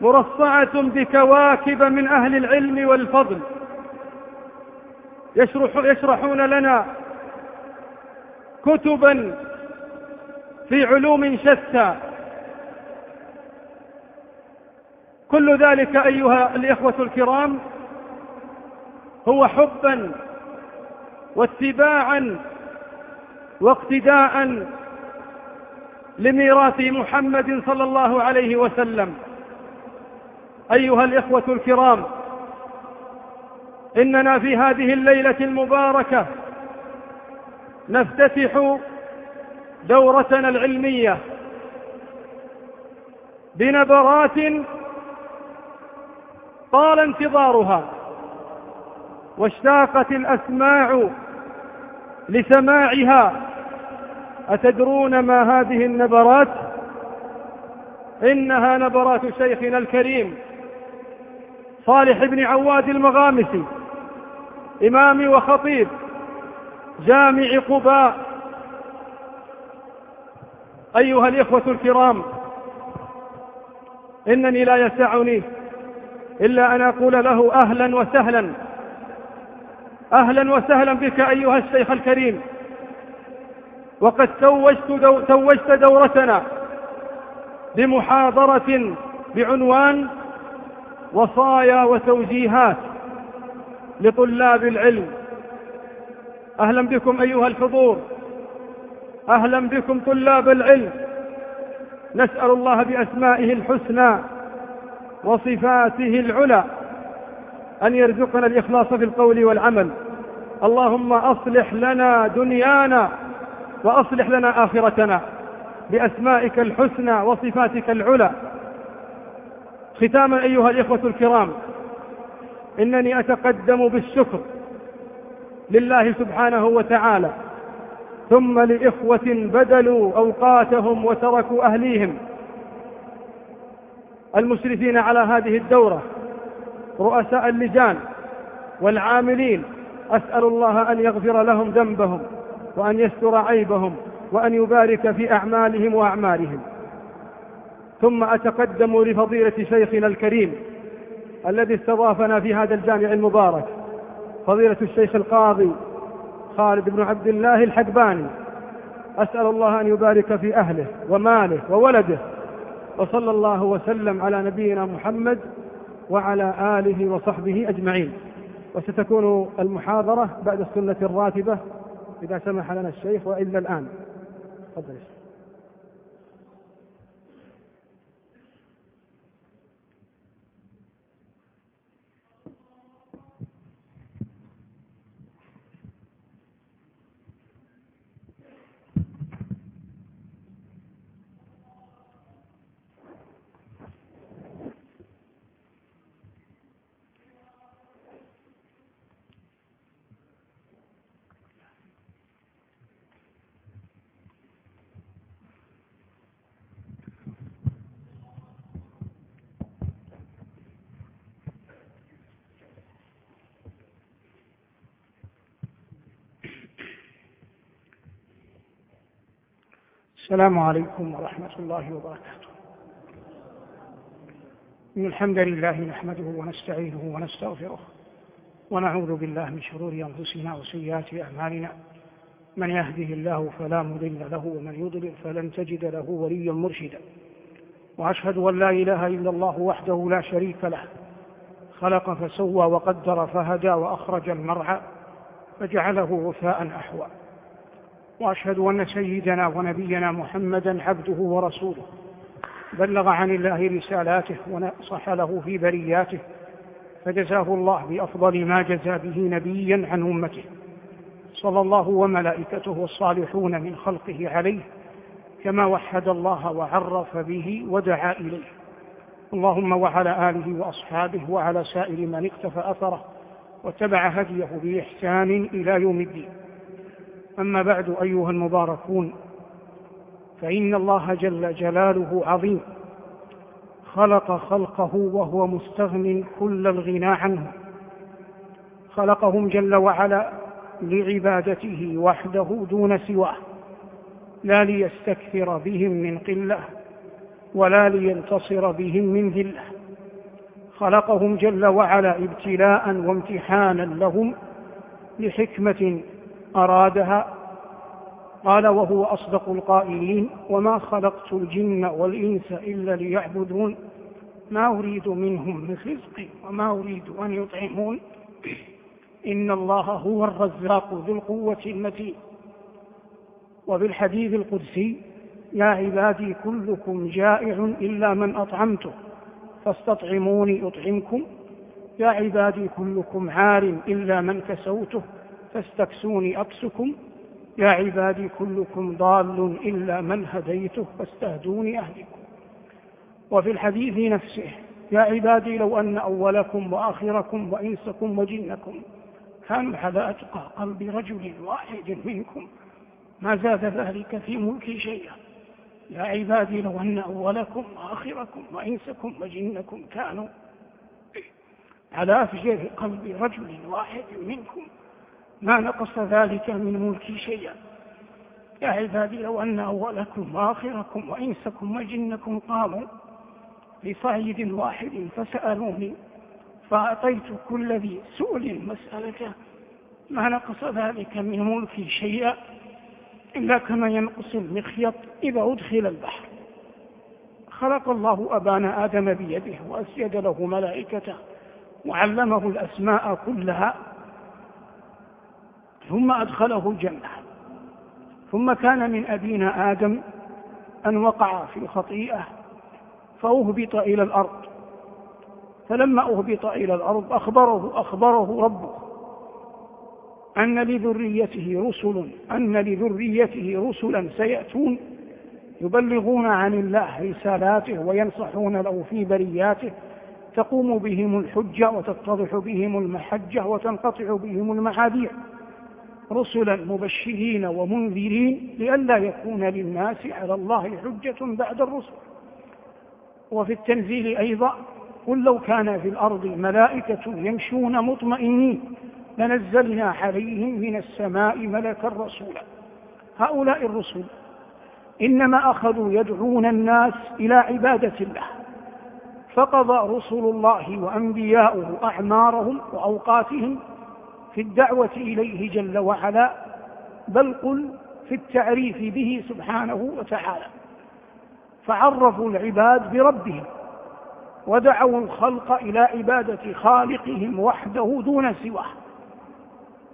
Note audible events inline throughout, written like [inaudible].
مرصعة بكواكب من أهل العلم والفضل. يشرح يشرحون لنا كتبا في علوم شتى. كل ذلك أيها الإخوة الكرام هو حبا واتباعا واقتداء لميراث محمد صلى الله عليه وسلم. أيها الإخوة الكرام إننا في هذه الليلة المباركة نفتتح دورتنا العلمية بنبرات طال انتظارها واشتاقت الأسماع لسماعها. أتدرون ما هذه النبرات؟ إنها نبرات شيخنا الكريم. صالح بن عواد المغامسي إمام وخطيب جامع قباء. أيها الإخوة الكرام إنني لا يسعني إلا أن أقول له أهلا وسهلا. أهلا وسهلا بك أيها الشيخ الكريم. وقد توجت, دو توجت دورتنا بمحاضرة بعنوان وصايا وتوجيهات لطلاب العلم. أهلا بكم أيها الحضور. أهلا بكم طلاب العلم. نسأل الله بأسمائه الحسنى وصفاته العلى أن يرزقنا الإخلاص في القول والعمل. اللهم أصلح لنا دنيانا وأصلح لنا آخرتنا بأسمائك الحسنى وصفاتك العلى. ختاما أيها الإخوة الكرام إنني أتقدم بالشكر لله سبحانه وتعالى ثم لإخوة بذلوا أوقاتهم وتركوا أهليهم المشرفين على هذه الدورة رؤساء اللجان والعاملين أسأل الله أن يغفر لهم ذنبهم وأن يستر عيبهم وأن يبارك في أعمالهم وأعمالهم ثم أتقدم لفضيلة شيخنا الكريم الذي استضافنا في هذا الجامع المبارك فضيلة الشيخ القاضي خالد بن عبد الله الحقباني أسأل الله أن يبارك في أهله وماله وولده وصلى الله وسلم على نبينا محمد وعلى آله وصحبه أجمعين. وستكون المحاضرة بعد السنة الراتبة إذا سمح لنا الشيخ وإلا الآن. تفضل السلام عليكم ورحمة الله وبركاته. إن الحمد لله نحمده ونستعينه ونستغفره ونعوذ بالله من شرور أنفسنا وسيئات أعمالنا. من يهده الله فلا مضل له ومن يضلل فلن تجد له وليا مرشدا. وأشهد أن لا إله إلا الله وحده لا شريك له. خلق فسوى وقدر فهدى وأخرج المرعى. فجعله غثاء أحوى. وأشهد أن سيدنا ونبينا محمدا عبده ورسوله. بلغ عن الله رسالاته ونصح له في برياته فجزاه الله بأفضل ما جزى به نبيا عن أمته. صلى الله وملائكته الصالحون من خلقه عليه كما وحد الله وعرف به ودعا إليه. اللهم وعلى آله وأصحابه وعلى سائر من اقتفى أثره واتبع هديه بإحسان إلى يوم الدين. أما بعد أيها المباركون فإن الله جل جلاله عظيم. خلق خلقه وهو مستغن كل الغنى عنه. خلقهم جل وعلا لعبادته وحده دون سواه. لا ليستكثر بهم من قلة ولا لينتصر بهم من ذلة. خلقهم جل وعلا ابتلاء وامتحانا لهم لحكمة أرادها؟ قال وهو أصدق القائلين وما خلقت الجن والإنس إلا ليعبدون. ما أريد منهم من رزق وما أريد أن يطعمون. إن الله هو الرزاق ذو القوة المتين. وبالحديث القدسي يا عبادي كلكم جائع إلا من أطعمته فاستطعموني أطعمكم. يا عبادي كلكم عار إلا من كسوته فاستكسوني أكسكم يا عبادي كلكم ضال إلا من هديته فاستهدوني أهدكم وفي الحديث نفسه يا عبادي لو أن أولكم وآخركم وإنسكم وجنكم كانوا على أتقى قلب رجل واحد منكم ما زاد ذلك في ملكي شيئا. يا عبادي لو أن أولكم وآخركم وإنسكم وجنكم كانوا على أفجر قلب رجل واحد منكم. ما نقص ذلك من ملكي شيئا. يا عبادي لو أن أولكم وآخركم وإنسكم وجنكم قاموا بصعيد واحد فسألوني فأعطيت كل ذي سؤل مسألته ما نقص ذلك من ملكي شيئا إلا كما ينقص المخيط إذا أدخل البحر. خلق الله أبانا آدم بيده وأسجد له ملائكته وعلمه الأسماء كلها. ثم أدخله الجنة. ثم كان من أبينا آدم أن وقع في خطيئة فأهبط إلى الأرض. فلما أهبط إلى الأرض أخبره أخبره ربه أن لذريته رسل أن لذريته رسلا سيأتون يبلغون عن الله رسالاته وينصحون له في برياته. تقوم بهم الحجة وتتضح بهم المحجة وتنقطع بهم المعاذير رسلا مبشرين ومنذرين لئلا يكون للناس على الله حجة بعد الرسل. وفي التنزيل أيضا قل لو كان في الأرض ملائكة يمشون مطمئنين لنزلنا عليهم من السماء ملكا رسولا. هؤلاء الرسل إنما أخذوا يدعون الناس إلى عبادة الله فقضى رسل الله وأنبياؤه أعمارهم وأوقاتهم في الدعوة إليه جل وعلا بل قل في التعريف به سبحانه وتعالى. فعرفوا العباد بربهم ودعوا الخلق إلى عبادة خالقهم وحده دون سواه.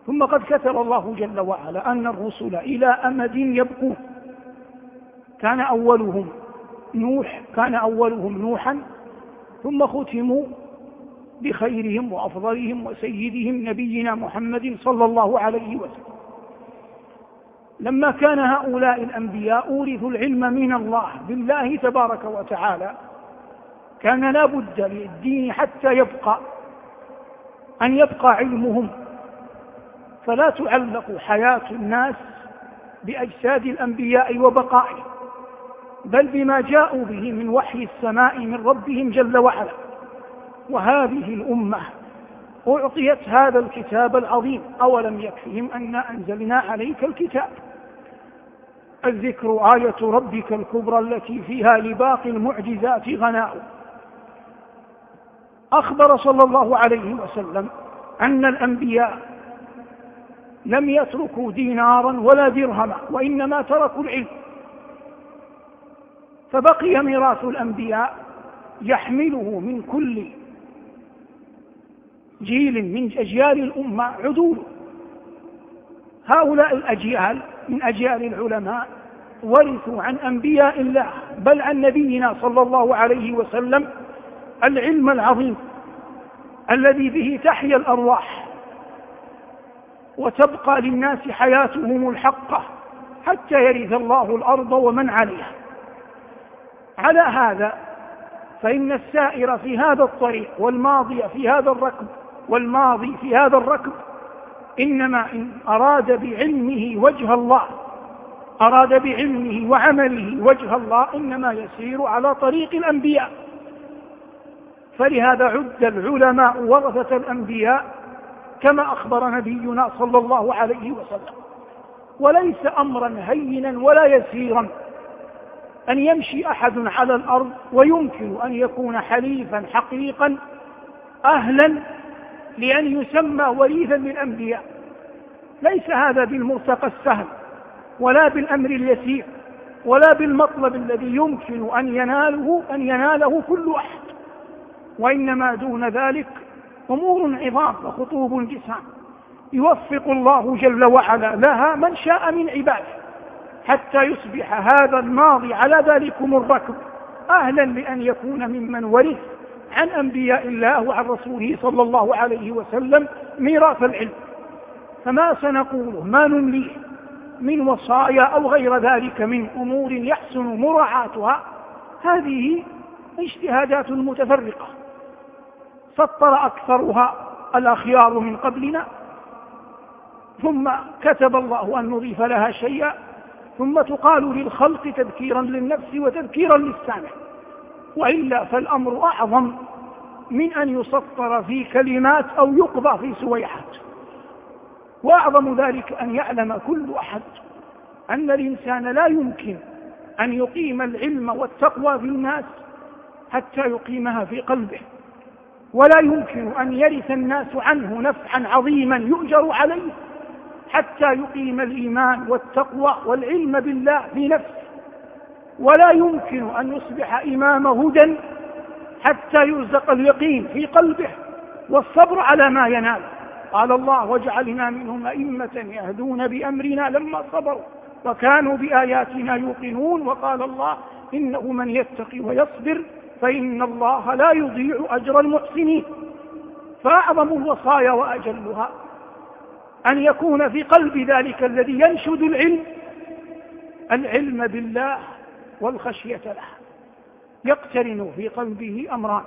ثم قد كتب الله جل وعلا أن الرسل إلى أمد يبقون كان أولهم نوح كان أولهم نوحا ثم ختموا بخيرهم وأفضلهم وسيدهم نبينا محمد صلى الله عليه وسلم. لما كان هؤلاء الأنبياء أورثوا العلم من الله بالله تبارك وتعالى كان لا بد للدين حتى يبقى أن يبقى علمهم. فلا تعلق حياة الناس بأجساد الأنبياء وبقائهم بل بما جاءوا به من وحي السماء من ربهم جل وعلا. وهذه الأمة أعطيت هذا الكتاب العظيم. أولم يكفهم أنا أنزلنا عليك الكتاب؟ الذكر آية ربك الكبرى التي فيها لباقي المعجزات غناء. أخبر صلى الله عليه وسلم أن الأنبياء لم يتركوا دينارا ولا درهما وإنما تركوا العلم. فبقي ميراث الأنبياء يحمله من كل جيل من أجيال الأمة عدول. هؤلاء الأجيال من أجيال العلماء ورثوا عن أنبياء الله بل عن نبينا صلى الله عليه وسلم العلم العظيم الذي به تحيا الأرواح. وتبقى للناس حياتهم الحقة حتى يرث الله الأرض ومن عليها. على هذا فإن السائر في هذا الطريق والماضي في هذا الركب والماضي في هذا الركب إنما إن أراد بعلمه وجه الله أراد بعلمه وعمله وجه الله إنما يسير على طريق الأنبياء. فلهذا عد العلماء ورثة الأنبياء كما أخبر نبينا صلى الله عليه وسلم. وليس أمرا هينا ولا يسيرا أن يمشي أحد على الأرض ويمكن أن يكون حليفا حقيقا أهلا لأن يسمى وريثا للأنبياء ليس هذا بالمرتقى السهل ولا بالأمر اليسير ولا بالمطلب الذي يمكن أن يناله أن يناله كل أحد وإنما دون ذلك أمور عظام وخطوب جسام. يوفق الله جل وعلا لها من شاء من عباده حتى يصبح هذا الماضي على ذلكم الركب أهلا لأن يكون ممن ورث عن أنبياء الله وعن رسوله صلى الله عليه وسلم ميراث العلم. فما سنقوله؟ ما نمليه؟ من وصايا أو غير ذلك من أمور يحسن مراعاتها؟ هذه اجتهادات متفرقة. سطر أكثرها الأخيار من قبلنا ثم كتب الله أن نضيف لها شيئا ثم تقال للخلق تذكيرا للنفس وتذكيرا للسامع. وإلا فالأمر أعظم من أن يسطر في كلمات أو يقضى في سويحات. وأعظم ذلك أن يعلم كل أحد أن الإنسان لا يمكن أن يقيم العلم والتقوى في الناس حتى يقيمها في قلبه. ولا يمكن أن يرث الناس عنه نفعا عظيما يؤجر عليه حتى يقيم الإيمان والتقوى والعلم بالله في نفسه. ولا يمكن أن يصبح إمام هدى حتى يرزق اليقين في قلبه والصبر على ما ينال. قال الله وجعلنا منهم أئمة يهدون بأمرنا لما صبروا وكانوا بآياتنا يوقنون. وقال الله إنه من يتقي ويصبر فإن الله لا يضيع أجر المحسنين. فأعظم الوصايا وأجلها أن يكون في قلب ذلك الذي ينشد العلم العلم بالله والخشية له يقترن في قلبه أمران.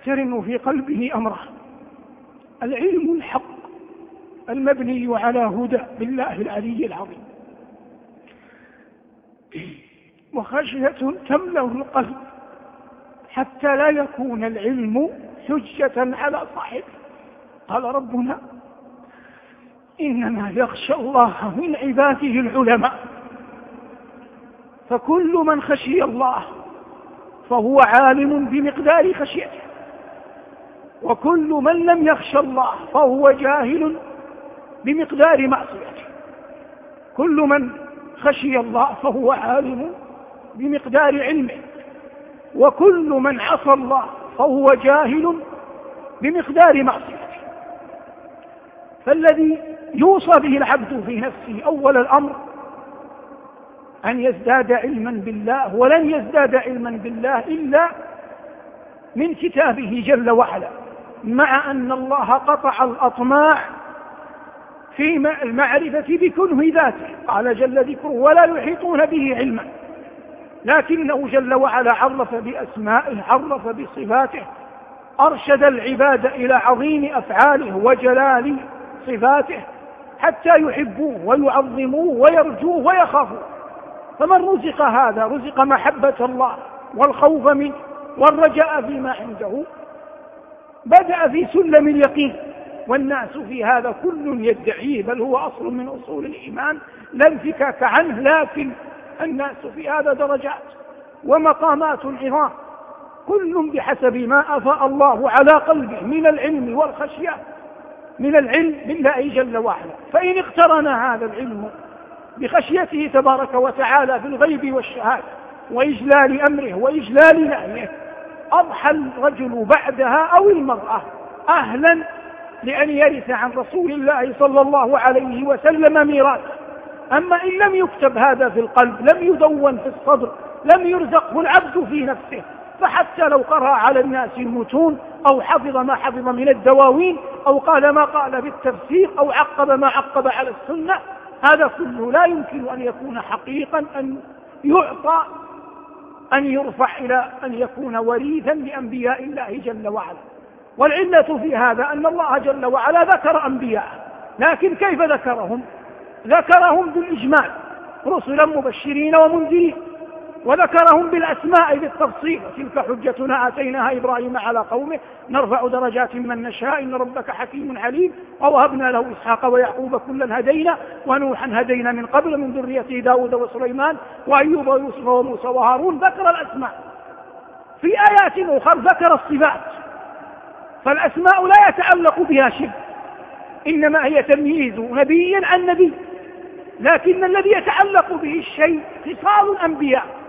يقترن في قلبه أمره العلم الحق المبني على هدى بالله العلي العظيم. وخشية تملأ القلب حتى لا يكون العلم حجة على صاحبه. قال ربنا إنما يخشى الله من عباده العلماء. فكل من خشي الله فهو عالم بمقدار خشيته. وكل من لم يخشى الله فهو جاهل بمقدار معصيته. كل من خشي الله فهو عالم بمقدار علمه. وكل من عصى الله فهو جاهل بمقدار معصيته. فالذي يوصى به العبد في نفسه أول الأمر أن يزداد علما بالله ولن يزداد علما بالله إلا من كتابه جل وعلا. مع أن الله قطع الأطماع في المعرفة بكنه ذاته. قال جل ذكره ولا يحيطون به علما. لكنه جل وعلا عرف بأسمائه عرف بصفاته أرشد العباد إلى عظيم أفعاله وجلال صفاته حتى يحبوه ويعظموه ويرجوه ويخافوه. فمن رزق هذا؟ رزق محبة الله والخوف منه والرجاء فيما عنده. بدأ في سلم اليقين. والناس في هذا كل يدعيه بل هو أصل من أصول الإيمان لا انفكاك عنه لكن الناس في هذا درجات ومقامات عظام كل بحسب ما أفاء الله على قلبه من العلم والخشية من العلم بالله جل وعلا. فإن اقترن هذا العلم بخشيته تبارك وتعالى في الغيب والشهادة وإجلال أمره وإجلال نهيه أضحى الرجل بعدها أو المرأة أهلا لأن يرث عن رسول الله صلى الله عليه وسلم ميراثا أما إن لم يكتب هذا في القلب لم يدون في الصدر لم يرزقه العبد في نفسه فحتى لو قرأ على الناس المتون أو حفظ ما حفظ من الدواوين أو قال ما قال بالتفسير أو عقب ما عقب على السنة هذا كله لا يمكن أن يكون حقيقا أن يعطى أن يرفع إلى أن يكون وريثا لأنبياء الله جل وعلا. والعلة في هذا أن الله جل وعلا ذكر أنبياءه. لكن كيف ذكرهم؟ ذكرهم بالإجمال. رسلا مبشرين ومنذرين. وذكرهم بالأسماء بالتفصيل. تلك حجتنا آتيناها إبراهيم على قومه. نرفع درجات من نشاء. إن ربك حكيم عليم. ووهبنا له إسحاق ويعقوب كلا هدينا. ونوحا هدينا من قبل من ذريته داود وسليمان وأيوب ويوسف وموسى وهارون. ذكر الأسماء. في آيات أخرى ذكر الصفات. فالأسماء لا يتعلق بها شبه إنما هي تمييز نبي عن نبي. لكن الذي يتعلق به الشيء خصال الأنبياء.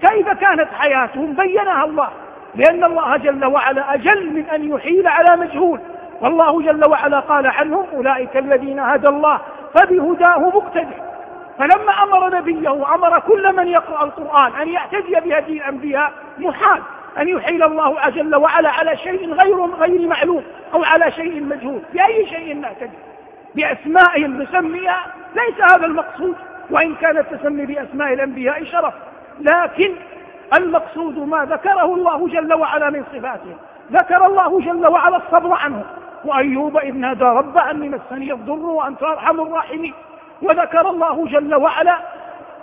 كيف كانت حياتهم؟ بينها الله. لأن الله جل وعلا أجل من أن يحيل على مجهول. والله جل وعلا قال عنهم أولئك الذين هدى الله فبهداه مقتدر. فلما أمر نبيه أمر كل من يقرأ القرآن أن يعتدي بهدي الأنبياء محال أن يحيل الله جل وعلا على شيء غير غير معلوم أو على شيء مجهول. بأي شيء نعتدي؟ بأسمائهم نسميها ليس هذا المقصود. وإن كان التسمي بأسماء الأنبياء شرف. لكن المقصود ما ذكره الله جل وعلا من صفاته. ذكر الله جل وعلا الصبر عنه. وأيوب إذ نادى ربه أني مسني الضر وأنت أرحم الراحمين. وذكر الله جل وعلا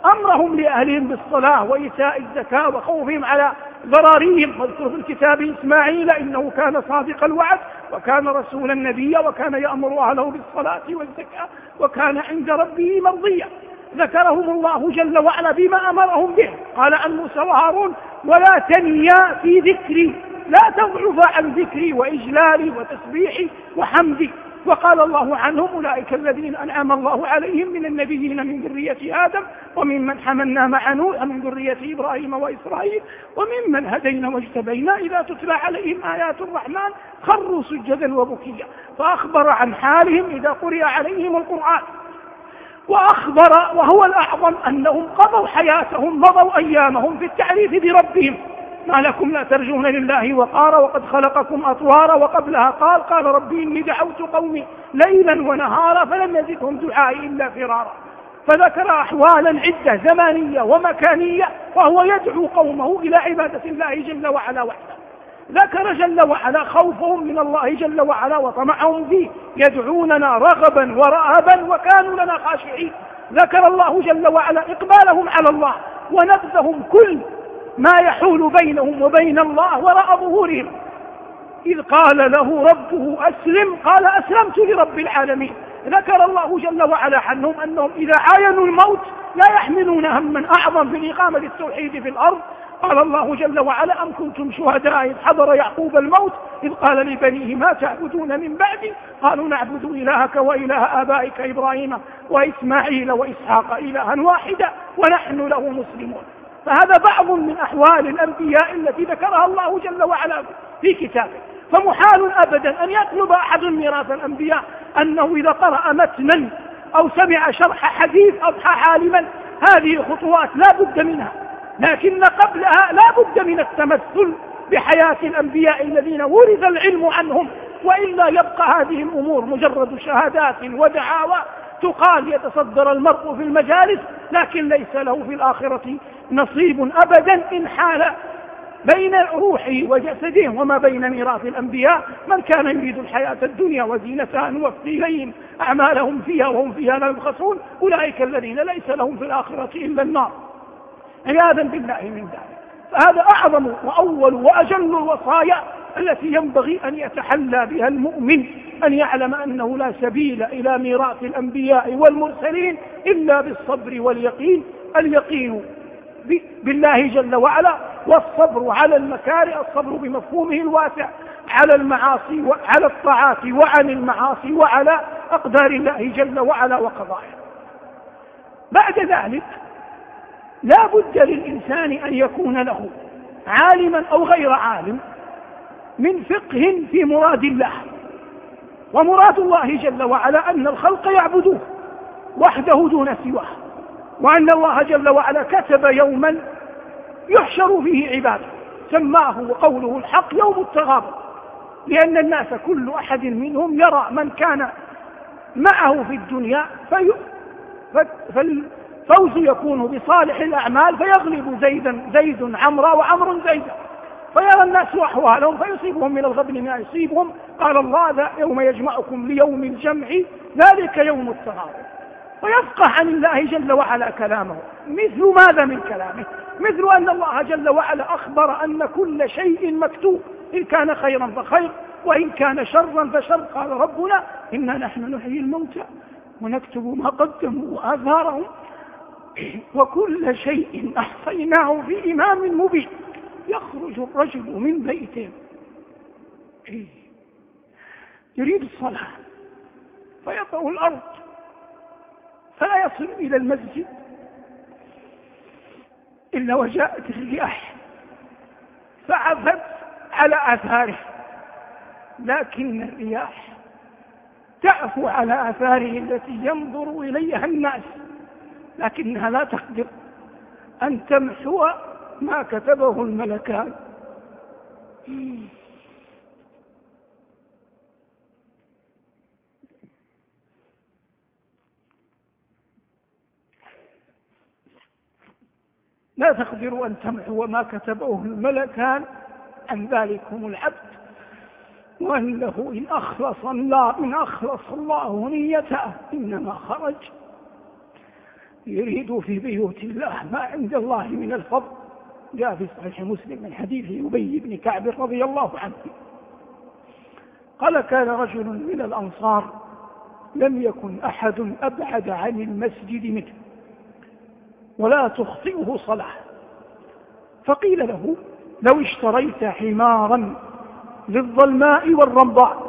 أمرهم لأهلهم بالصلاة وإيتاء الزكاة وخوفهم على ضراريهم. واذكر في الكتاب إسماعيل إنه كان صادق الوعد وكان رسولا نبيا وكان يأمر أهله بالصلاة والزكاة وكان عند ربه مرضيا. ذكرهم الله جل وعلا بما أمرهم به. قال عن موسى وهارون ولا تنيا في ذكري لا تضعف عن ذكري وإجلالي وتسبيحي وحمدي. وقال الله عنهم أولئك الذين أنعم الله عليهم من النبيين من ذرية آدم وممن حملنا مع نوح من ذرية إبراهيم وإسرائيل وممن هدينا واجتبينا إذا تتلى عليهم آيات الرحمن خروا سجدا وبكيا. فأخبر عن حالهم إذا قرئ عليهم القرآن. وأخبر وهو الأعظم أنهم قضوا حياتهم مضوا أيامهم في التعريف بربهم. ما لكم لا ترجون لله وقارا وقد خلقكم أطوارا وقبلها قال قال ربي إني دعوت قومي ليلا ونهارا فلم يزدهم دعائي إلا فرارا. فذكر أحوالا عدة زمانية ومكانية وهو يدعو قومه إلى عبادة الله جل وعلا وحده. ذكر جل وعلا خوفهم من الله جل وعلا وطمعهم فيه. يدعوننا رغبا ورهبا وكانوا لنا خاشعين. ذكر الله جل وعلا إقبالهم على الله ونبذهم كل ما يحول بينهم وبين الله وراء ظهورهم. إذ قال له ربه أسلم قال أسلمت لرب العالمين. ذكر الله جل وعلا عنهم أنهم إذا عاينوا الموت لا يحملون هما أعظم في إقامة التوحيد في الأرض. قال الله جل وعلا أم كنتم شهداء إذ حضر يعقوب الموت؟ إذ قال لبنيه ما تعبدون من بعدي قالوا نعبد إلهك وإله آبائك إبراهيم وإسماعيل وإسحاق إلها واحدا ونحن له مسلمون. فهذا بعض من أحوال الأنبياء التي ذكرها الله جل وعلا في كتابه. فمحال أبدا أن يطلب أحد ميراث الأنبياء أنه إذا قرأ متنا أو سمع شرح حديث أضحى عالما هذه خطوات لا بد منها. لكن قبلها لا بد من التمثل بحياة الأنبياء الذين ورث العلم عنهم وإلا يبقى هذه الأمور مجرد شهادات ودعاوى تقال يتصدر المرء في المجالس لكن ليس له في الآخرة نصيب أبدا إن حال بين روحه وجسده وما بين ميراث الأنبياء. من كان يريد الحياة الدنيا وزينتها نوفي إليهم أعمالهم فيها وهم فيها لا يبخسون أولئك الذين ليس لهم في الآخرة إلا النار. عياذا بالله من ذلك. فهذا أعظم وأول وأجل الوصايا التي ينبغي أن يتحلى بها المؤمن أن يعلم أنه لا سبيل إلى ميراث الأنبياء والمرسلين إلا بالصبر واليقين. اليقين بالله جل وعلا والصبر على المكاره الصبر بمفهومه الواسع على المعاصي وعلى الطاعات وعن المعاصي وعلى أقدار الله جل وعلا وقضائه. بعد ذلك لا بد للإنسان أن يكون له عالما أو غير عالم من فقه في مراد الله. ومراد الله جل وعلا أن الخلق يعبدوه وحده دون سواه وأن الله جل وعلا كتب يوما يحشر فيه عباده سماه وقوله الحق يوم التغابن لأن الناس كل أحد منهم يرى من كان معه في الدنيا في فالفوز يكون بصالح الأعمال فيغلب زيدا زيد عمرا وعمر زيدا. فيرى الناس أحوالهم فيصيبهم من الغبن ما يصيبهم. قال الله يوم يجمعكم ليوم الجمع ذلك يوم التغابن. ويفقه عن الله جل وعلا كلامه. مثل ماذا من كلامه؟ مثل أن الله جل وعلا أخبر أن كل شيء مكتوب. إن كان خيرا فخير وإن كان شرا فشر. قال ربنا إنا نحن نحيي الموتى ونكتب ما قدموا وآثارهم. وكل شيء أحصيناه في إمام مبين. يخرج الرجل من بيته. يريد الصلاة. فيطأ الأرض. فلا يصل إلى المسجد. إلا وجاءت الرياح فعفت على آثاره. لكن الرياح تعفو على آثاره التي ينظر إليها الناس. لكنها لا تقدر أن تمحو ما كتبه الملكان. لا تقدر أن تمحو ما كتبه الملكان. عن ذلكم العبد وأنه إن أخلص الله إن أخلص الله نيته إنما خرج. يريد في بيوت الله ما عند الله من الفضل. جاء في صحيح مسلم من حديث أبي بن كعب رضي الله عنه. قال كان رجل من الأنصار لم يكن أحد أبعد عن المسجد منه ولا تخطئه صلاة. فقيل له لو اشتريت حمارا للظلماء والرمضاء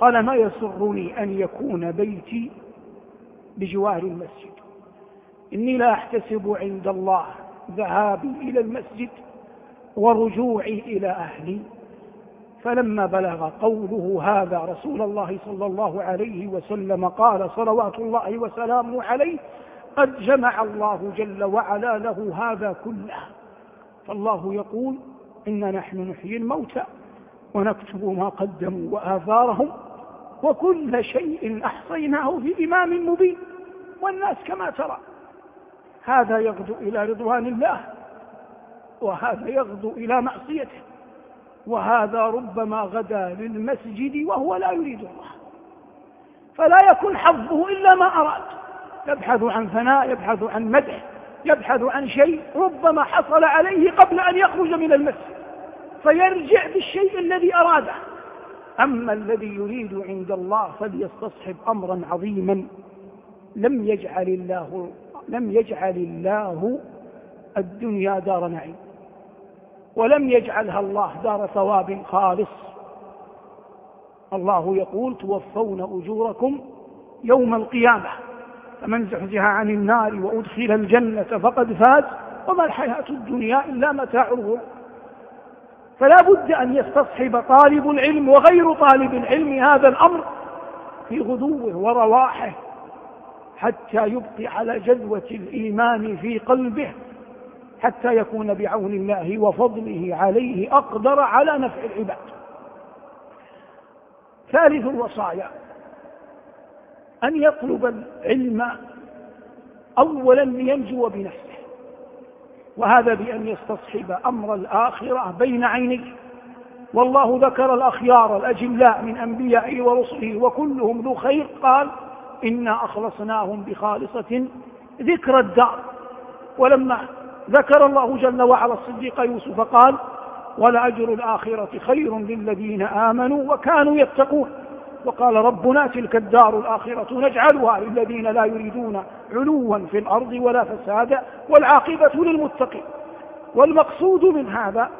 قال ما يسرني أن يكون بيتي بجوار المسجد؟ إني لا أحتسب عند الله ذهابي إلى المسجد ورجوعي إلى أهلي. فلما بلغ قوله هذا رسول الله صلى الله عليه وسلم قال صلوات الله وسلامه عليه قد جمع الله جل وعلا له هذا كله. فالله يقول إنا نحن نحيي الموتى ونكتب ما قدموا وآثارهم وكل شيء أحصيناه في إمام مبين والناس كما ترى. هذا يغدو إلى رضوان الله وهذا يغدو إلى معصيته وهذا ربما غدا للمسجد وهو لا يريد الله. فلا يكن حظه إلا ما أراد. يبحث عن ثناء يبحث عن مدح يبحث عن شيء ربما حصل عليه قبل أن يخرج من المسجد فيرجع بالشيء الذي أراده. أما الذي يريد عند الله فليستصحب أمرا عظيما لم يجعل الله لم يجعل الله الدنيا دار نعيم ولم يجعلها الله دار ثواب خالص. الله يقول توفون أجوركم يوم القيامة فمن زحزح عن النار وأدخل الجنة فقد فاز وما الحياة الدنيا إلا متاع الغرور. فلا بد أن يستصحب طالب العلم وغير طالب العلم هذا الأمر في غدوه ورواحه. حتى يبقي على جدوة الإيمان في قلبه حتى يكون بعون الله وفضله عليه أقدر على نفع العباد. ثالث الوصايا أن يطلب العلم أولا لينجو بنفسه وهذا بأن يستصحب أمر الآخرة بين عينيه. والله ذكر الأخيار الأجلاء من أنبيائه ورسله وكلهم ذو خير قال إنا أخلصناهم بخالصة ذكر الدار. ولما ذكر الله جل وعلا الصديق يوسف قال ولأجر الآخرة خير للذين آمنوا وكانوا يتقون. وقال ربنا تلك الدار الآخرة نجعلها للذين لا يريدون علوا في الأرض ولا فسادا والعاقبة للمتقين. والمقصود من هذا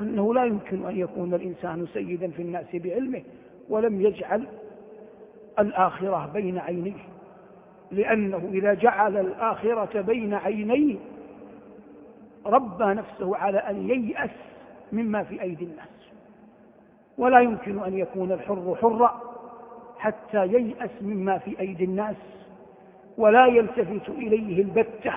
أنه لا يمكن أن يكون الإنسان سيدا في الناس بعلمه ولم يجعل الآخرة بين عينيه لأنه إذا جعل الآخرة بين عينيه ربى نفسه على أن ييأس مما في أيدي الناس. ولا يمكن أن يكون الحر حرا حتى ييأس مما في أيدي الناس ولا يلتفت إليه البتة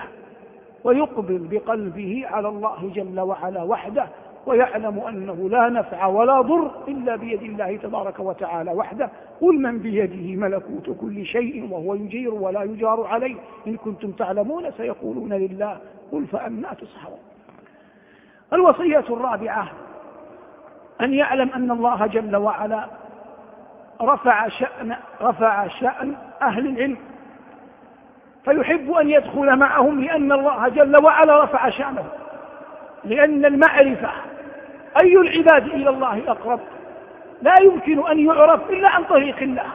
ويقبل بقلبه على الله جل وعلا وحده. ويعلم أنه لا نفع ولا ضر إلا بيد الله تبارك وتعالى وحده. قل من بيده ملكوت كل شيء وهو يجير ولا يجار عليه. إن كنتم تعلمون سيقولون لله قل فأنا تسحرون الوصية الرابعة أن يعلم أن الله جل وعلا رفع شأن رفع شأن أهل العلم. فيحب أن يدخل معهم لأن الله جل وعلا رفع شأنه. لأن المعرفة أي العباد إلى الله أقرب؟ لا يمكن أن يعرف إلا عن طريق الله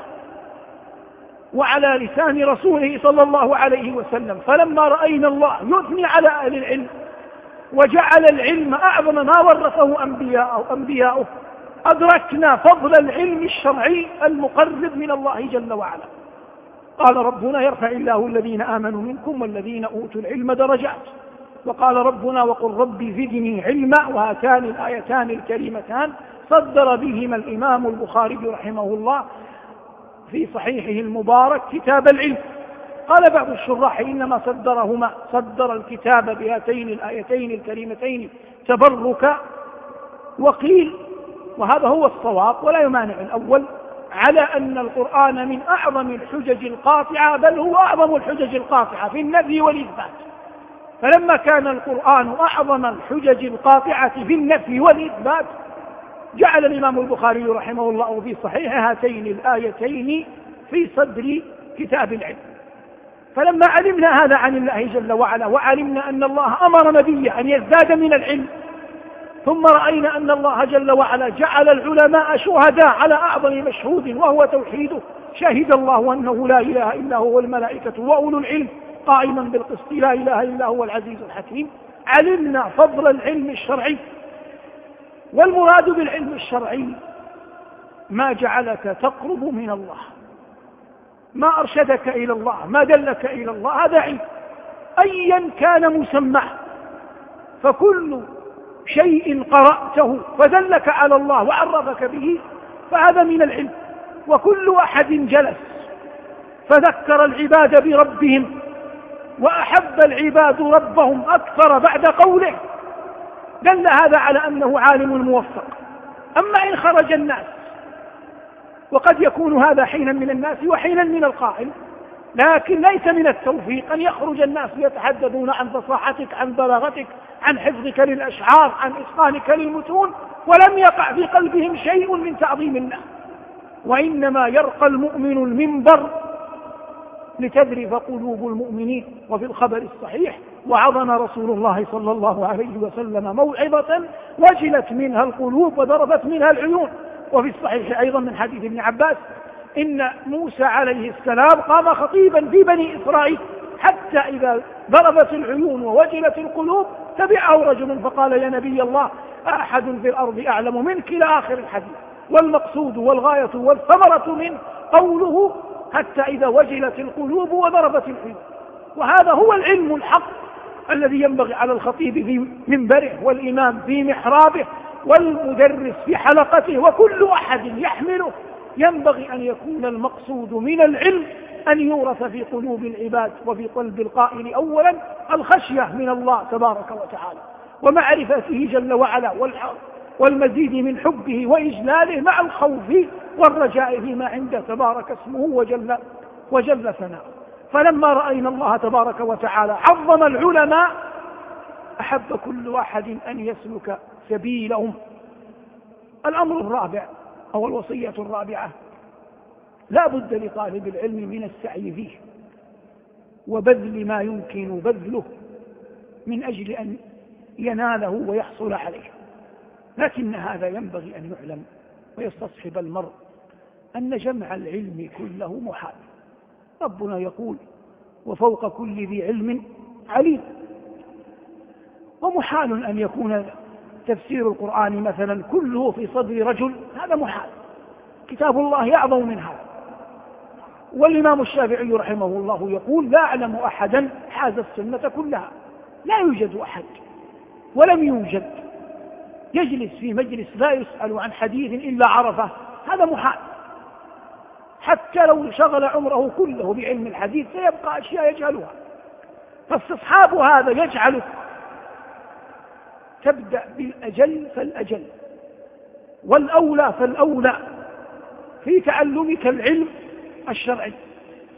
وعلى لسان رسوله صلى الله عليه وسلم. فلما رأينا الله يثني على أهل العلم وجعل العلم أعظم ما ورثه أنبياءه, أنبياؤه أدركنا فضل العلم الشرعي المقرب من الله جل وعلا. قال ربنا يرفع الله الذين آمنوا منكم والذين أوتوا العلم درجات. وقال ربنا وقل رب زدني علما وهاتان الآيتان الكريمتان صدر بهما الإمام البخاري رحمه الله في صحيحه المبارك كتاب العلم. قال بعض الشراح إنما صدرهما صدر الكتاب بهاتين الآيتين الكريمتين تبركا وقيل وهذا هو الصواب ولا يمانع الأول على أن القرآن من أعظم الحجج القاطعة بل هو أعظم الحجج القاطعة في النفي والإثبات. فلما كان القرآن أعظم الحجج القاطعة في النفي والإثبات جعل الإمام البخاري رحمه الله في صحيح هاتين الآيتين في صدر كتاب العلم. فلما علمنا هذا عن الله جل وعلا وعلمنا أن الله أمر نبيه أن يزداد من العلم ثم رأينا أن الله جل وعلا جعل العلماء شهداء على أعظم مشهود وهو توحيده. شهد الله أنه لا إله إلا هو والملائكة وأولو العلم. قائما بالقسط لا إله إلا هو العزيز الحكيم. علمنا فضل العلم الشرعي. والمراد بالعلم الشرعي ما جعلك تقرب من الله ما أرشدك إلى الله ما دلك إلى الله هذا علم. أيا كان مسماه فكل شيء قرأته فدلك على الله وعرفك به فهذا من العلم. وكل أحد جلس فذكر العباد بربهم وأحب العباد ربهم أكثر بعد قوله. دل هذا على أنه عالم موفق. أما إن خرج الناس وقد يكون هذا حينا من الناس وحينا من القائل لكن ليس من التوفيق أن يخرج الناس يتحدثون عن فصاحتك عن بلاغتك عن حفظك للأشعار عن إتقانك للمتون ولم يقع في قلبهم شيء من تعظيم الله. وإنما يرقى المؤمن المنبر لتذرف قلوب المؤمنين وفي الخبر الصحيح وعظنا رسول الله صلى الله عليه وسلم موعظة وجلت منها القلوب وضربت منها العيون. وفي الصحيح أيضا من حديث ابن عباس إن موسى عليه السلام قام خطيبا في بني إسرائيل حتى إذا ضربت العيون ووجلت القلوب تبعه رجل فقال يا نبي الله أحد في الأرض أعلم منك إلى آخر الحديث. والمقصود والغاية والثمرة من قوله حتى إذا وجلت القلوب وضربت العيون وهذا هو العلم الحق الذي ينبغي على الخطيب في منبره والإمام في محرابه والمدرس في حلقته وكل أحد يحمله. ينبغي أن يكون المقصود من العلم أن يورث في قلوب العباد وفي قلب القائل أولا الخشية من الله تبارك وتعالى. ومعرفته جل وعلا والمزيد من حبه وإجلاله مع الخوف والرجاء فيما عنده تبارك اسمه وجل, وجل ثناؤه فلما رأينا الله تبارك وتعالى عظم العلماء أحب كل واحد أن يسلك سبيلهم. الأمر الرابع أو الوصية الرابعة لا بد لطالب العلم من السعي فيه وبذل ما يمكن بذله من أجل أن يناله ويحصل عليه. لكن هذا ينبغي أن يعلم ويستصحب المرء. أن جمع العلم كله محال. ربنا يقول وفوق كل ذي علم عليم. ومحال أن يكون تفسير القرآن مثلا كله في صدر رجل هذا محال. كتاب الله أعظم من هذا. والإمام الشافعي رحمه الله يقول لا أعلم أحدا حاز السنة كلها. لا يوجد أحد. ولم يوجد. يجلس في مجلس لا يسأل عن حديث إلا عرفه. هذا محال. حتى لو شغل عمره كله بعلم الحديث سيبقى أشياء يجهلها فاستصحاب هذا يجعلك تبدأ بالأجل فالأجل والأولى فالأولى في تعلمك العلم الشرعي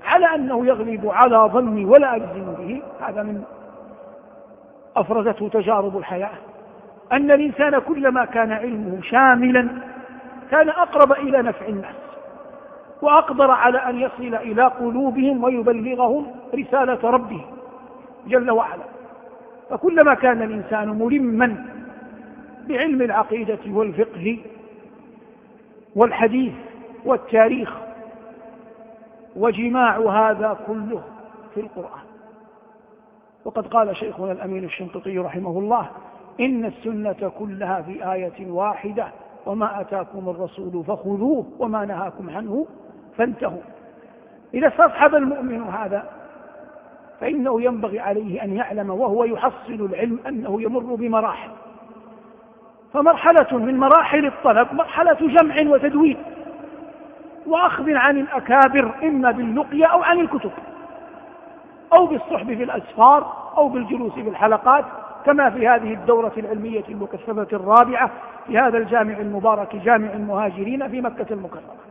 على أنه يغلب على ظني ولا أجزم به. هذا من أفرزته تجارب الحياة. أن الإنسان كلما كان علمه شاملا كان أقرب إلى نفع الناس. وأقدر على أن يصل إلى قلوبهم ويبلغهم رسالة ربه جل وعلا. فكلما كان الإنسان ملما بعلم العقيدة والفقه والحديث والتاريخ وجماع هذا كله في القرآن. وقد قال شيخنا الأمين الشنقطي رحمه الله إن السنة كلها في آية واحدة وما أتاكم الرسول فخذوه وما نهاكم عنه فانتهوا. إذا استصحب المؤمن هذا فإنه ينبغي عليه أن يعلم وهو يحصل العلم أنه يمر بمراحل. فمرحلة من مراحل الطلب مرحلة جمع وتدوين. وأخذ عن الأكابر إما باللقية أو عن الكتب. أو بالصحب في الأسفار أو بالجلوس في الحلقات كما في هذه الدورة العلمية المكثفة الرابعة في هذا الجامع المبارك جامع المهاجرين في مكة المكرمة.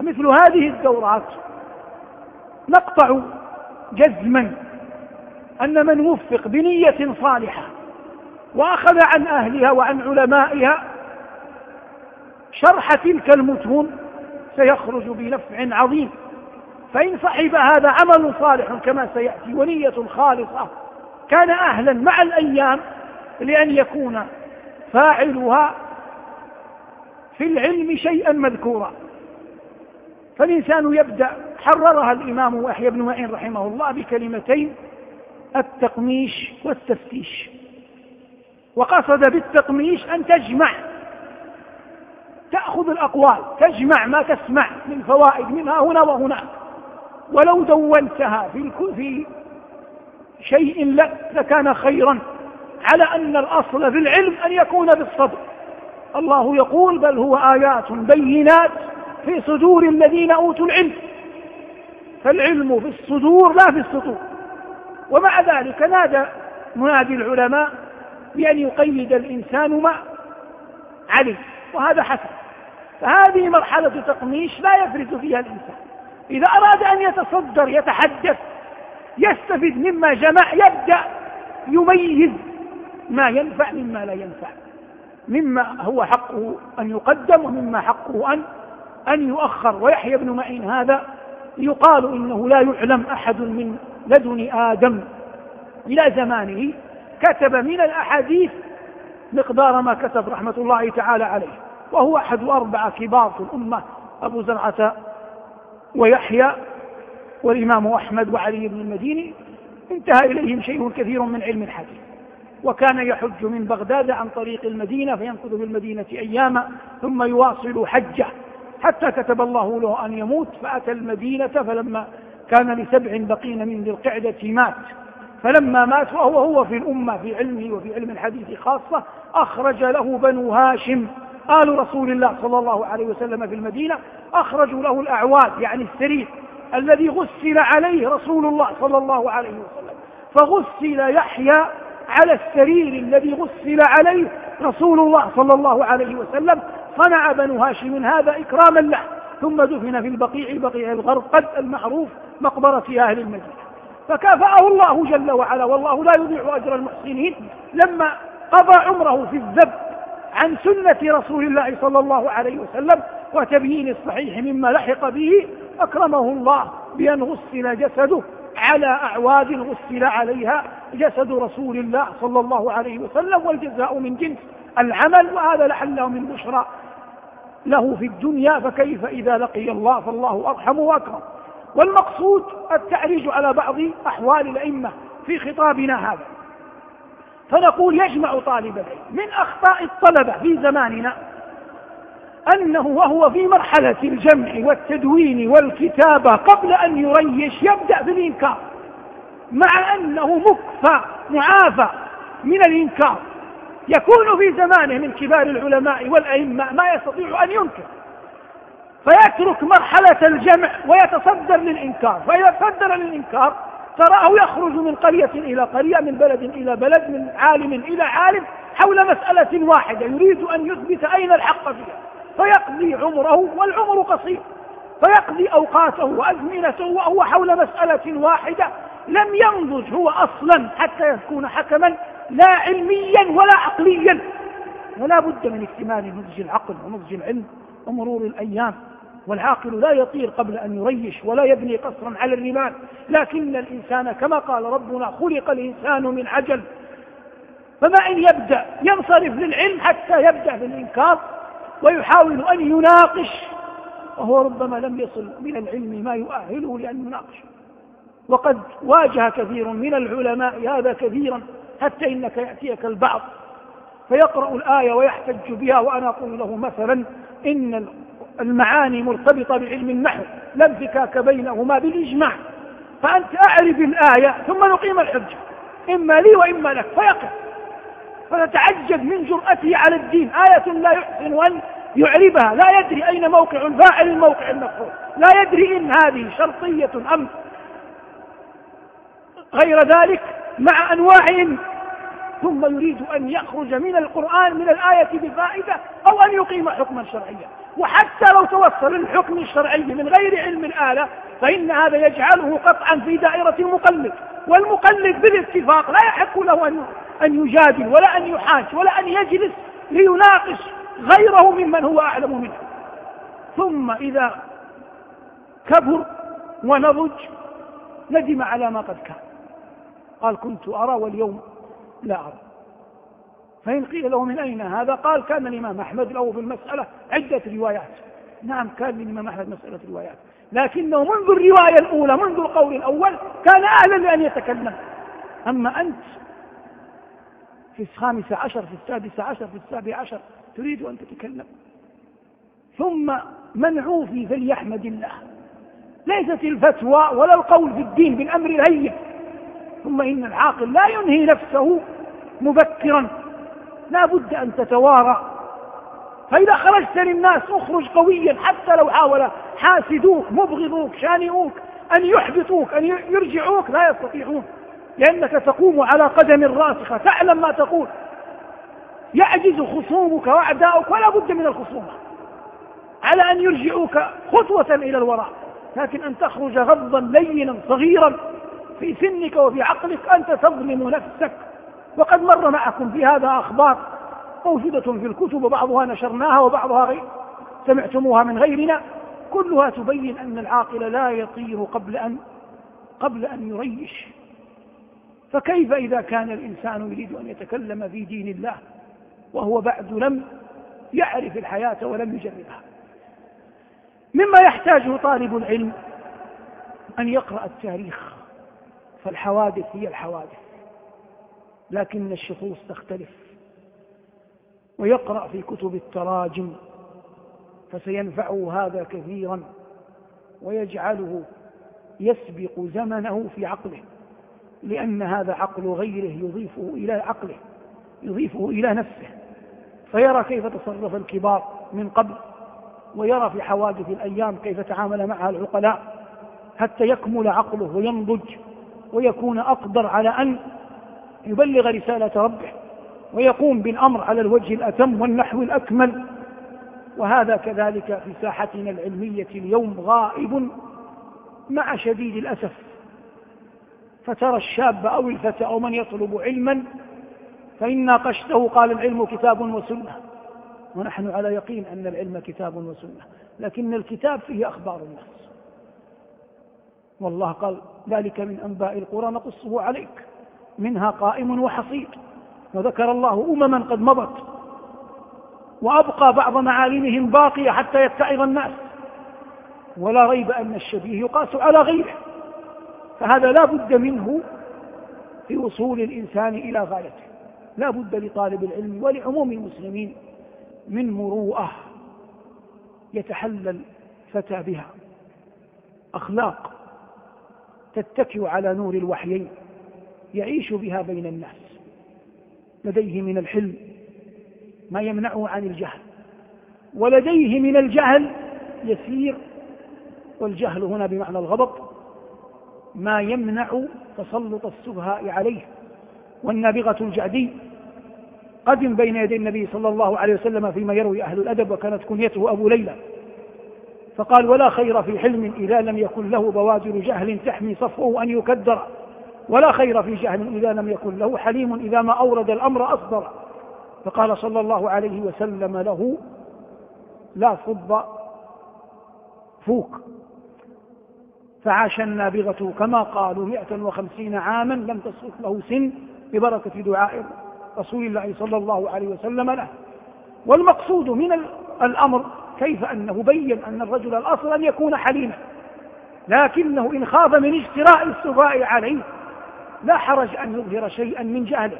فمثل هذه الدورات نقطع جزما أن من وفق بنية صالحة وأخذ عن أهلها وعن علمائها شرح تلك المتون سيخرج بنفع عظيم. فإن صحب هذا عمل صالح كما سيأتي ونية خالصة كان أهلا مع الأيام لأن يكون فاعلها في العلم شيئا مذكورا. فالإنسان يبدأ حررها الإمام يحيى بن معين رحمه الله بكلمتين التقميش والتفتيش. وقصد بالتقميش أن تجمع تأخذ الأقوال تجمع ما تسمع من فوائد منها هنا وهناك ولو دونتها في في شيء لك لكان خيرا على أن الأصل في العلم أن يكون بالصدر الله يقول بل هو آيات بينات في صدور الذين أوتوا العلم. فالعلم في الصدور لا في السطور. ومع ذلك نادى منادي العلماء بأن يقيد الإنسان ما علم وهذا حسن. فهذه مرحلة تقميش لا يفرز فيها الإنسان. إذا أراد أن يتصدر يتحدث يستفيد مما جمع يبدأ يميز ما ينفع مما لا ينفع. مما هو حقه أن يقدم ومما حقه أن أن يؤخر ويحيى بن معين هذا يقال إنه لا يعلم أحد من لدن آدم إلى زمانه كتب من الأحاديث مقدار ما كتب رحمة الله تعالى عليه وهو أحد أربعة كبار في الأمة أبو زرعة ويحيى والإمام أحمد وعلي بن المديني انتهى إليهم شيء كثير من علم الحديث. وكان يحج من بغداد عن طريق المدينة فينقذ بالمدينة أياما ثم يواصل حجه. حتى كتب الله له أن يموت فأتى المدينة فلما كان لسبع بقين من ذي القعدة مات. فلما مات وهو هو في الأمة في علمه وفي علم الحديث خاصة أخرج له بنو هاشم. آل رسول الله صلى الله عليه وسلم في المدينة أخرجوا له الأعواد يعني السرير الذي غسل عليه رسول الله صلى الله عليه وسلم. فغسل يحيى على السرير الذي غسل عليه رسول الله صلى الله عليه وسلم صنع بنو هاشم هذا إكراما له ثم دفن في البقيع بقيع الغرقد المعروف مقبرة أهل المدينة. فكافأه الله جل وعلا والله لا يضيع أجر المحسنين لما قضى عمره في الذب عن سنة رسول الله صلى الله عليه وسلم وتبيين الصحيح مما لحق به أكرمه الله بأن غسل جسده على أعواد غسل عليها جسد رسول الله صلى الله عليه وسلم والجزاء من جنس العمل وهذا لعله من بشرى له في الدنيا فكيف إذا لقي الله فالله أرحم وأكرم؟ والمقصود التعريج على بعض أحوال الأئمة في خطابنا هذا. فنقول يجمع طالب العلم من أخطاء الطلبة في زماننا أنه وهو في مرحلة الجمع والتدوين والكتابة قبل أن يريش يبدأ بالإنكار مع أنه مكفى معافى من الإنكار. يكون في زمانه من كبار العلماء والأئمة ما يستطيع أن ينكر. فيترك مرحلة الجمع ويتصدر للإنكار. فإذا تصدر للإنكار تراه يخرج من قرية إلى قرية من بلد إلى بلد من عالم إلى عالم حول مسألة واحدة يريد أن يثبت أين الحق فيها. فيقضي عمره والعمر قصير. فيقضي أوقاته وأزمنته وهو حول مسألة واحدة. لم ينضج هو أصلا حتى يكون حكما لا علميا ولا عقليا. ولا بد من اكتمال نضج العقل ونضج العلم ومرور الأيام. والعاقل لا يطير قبل أن يريش ولا يبني قصرا على الرمال. لكن الإنسان كما قال ربنا خلق الإنسان من عجل. فما إن يبدأ ينصرف للعلم حتى يبدأ بالإنكار ويحاول أن يناقش. وهو ربما لم يصل من العلم ما يؤهله لأن يناقش. وقد واجه كثير من العلماء هذا كثيرا. حتى إنك يأتيك البعض فيقرأ الآية ويحتج بها وأنا أقول له مثلا إن المعاني مرتبطة بعلم النحو لا انفكاك بينهما بالإجماع فأنت أعرف الآية ثم نقيم الحجة إما لي وإما لك فيقف. فتتعجب من جرأته على الدين آية لا يحسن أن يعربها لا يدري أين موقع الفاعل الموقع المفعول لا يدري إن هذه شرطية أم غير ذلك مع أنواع ثم يريد أن يخرج من القرآن من الآية بفائدة أو أن يقيم حكما شرعيا. وحتى لو توصل الحكم الشرعي من غير علم الآلة فإن هذا يجعله قطعا في دائرة المقلد. والمقلد بالاتفاق لا يحق له أن يجادل ولا أن يحاج ولا أن يجلس ليناقش غيره ممن هو أعلم منه. ثم إذا كبر ونضج ندم على ما قد كان. قال كنت أرى واليوم لا أرى فإن قيل له من أين هذا؟ قال كان الإمام أحمد له في المسألة عدة روايات. نعم كان للإمام أحمد مسألة روايات. لكنه منذ الرواية الأولى منذ القول الأول كان أهلا لأن يتكلم. أما أنت في الخامسة عشر في السادسة عشر في السابع عشر تريد أن تتكلم. ثم من عوفي فليحمد الله. ليست الفتوى ولا القول في الدين بالأمر الهين. ثم إن العاقل لا ينهي نفسه مبكرا. لا بد أن تتوارى. فإذا خرجت للناس اخرج قويا حتى لو حاول حاسدوك مبغضوك شانئوك أن يحبطوك أن يرجعوك لا يستطيعون. لأنك تقوم على قدم راسخة تعلم ما تقول. يعجز خصومك وأعداؤك ولا بد من الخصومة. على أن يرجعوك خطوة إلى الوراء. لكن أن تخرج غضا لينا صغيرا. في سنك وفي عقلك أنت تظلم نفسك. وقد مر معكم في هذا أخبار موجودة في الكتب وبعضها نشرناها وبعضها غير. سمعتموها من غيرنا. كلها تبين أن العاقل لا يطير قبل أن قبل أن يريش. فكيف إذا كان الإنسان يريد أن يتكلم في دين الله وهو بعد لم يعرف الحياة ولم يجربها؟ مما يحتاجه طالب العلم أن يقرأ التاريخ. فالحوادث هي الحوادث لكن الشخوص تختلف. ويقرأ في كتب التراجم فسينفعه هذا كثيرا ويجعله يسبق زمنه في عقله لأن هذا عقل غيره يضيفه إلى عقله يضيفه إلى نفسه. فيرى كيف تصرف الكبار من قبل ويرى في حوادث الأيام كيف تعامل معها العقلاء حتى يكمل عقله وينضج. ويكون أقدر على أن يبلغ رسالة ربه ويقوم بالأمر على الوجه الأتم والنحو الأكمل. وهذا كذلك في ساحتنا العلمية اليوم غائب مع شديد الأسف. فترى الشاب أو الفتى أو من يطلب علما فإن ناقشته قال العلم كتاب وسنة. ونحن على يقين أن العلم كتاب وسنة لكن الكتاب فيه أخبار الناس. والله قال ذلك من أنباء القرى نقصه عليك منها قائم وحصيد. وذكر الله أمما قد مضت وأبقى بعض معالمهم باقية حتى يتعظ الناس. ولا ريب أن الشبيه يقاس على غيره فهذا لا بد منه في وصول الإنسان إلى غايته. لا بد لطالب العلم ولعموم المسلمين من مروءة يتحلل فتى بها. أخلاق تتكئ على نور الوحيين يعيش بها بين الناس. لديه من الحلم ما يمنعه عن الجهل. ولديه من الجهل يسير والجهل هنا بمعنى الغضب ما يمنع تسلط السفهاء عليه. والنابغة الجعدي قدم بين يدي النبي صلى الله عليه وسلم فيما يروي أهل الأدب وكانت كنيته أبو ليلى. فقال ولا خير في حلم إذا لم يكن له بوادر جهل تحمي صفه أن يكدر. ولا خير في جهل إذا لم يكن له حليم إذا ما أورد الأمر أصدر. فقال صلى الله عليه وسلم له لا فض فوك فعاش النابغة كما قالوا مئة وخمسين عاما لم تصرف له سن ببركة دعاء رسول الله صلى الله عليه وسلم له. والمقصود من الأمر كيف أنه بين أن الرجل الأصل أن يكون حليما؟ لكنه إن خاف من اجتراء السفاء عليه لا حرج أن يظهر شيئا من جهله.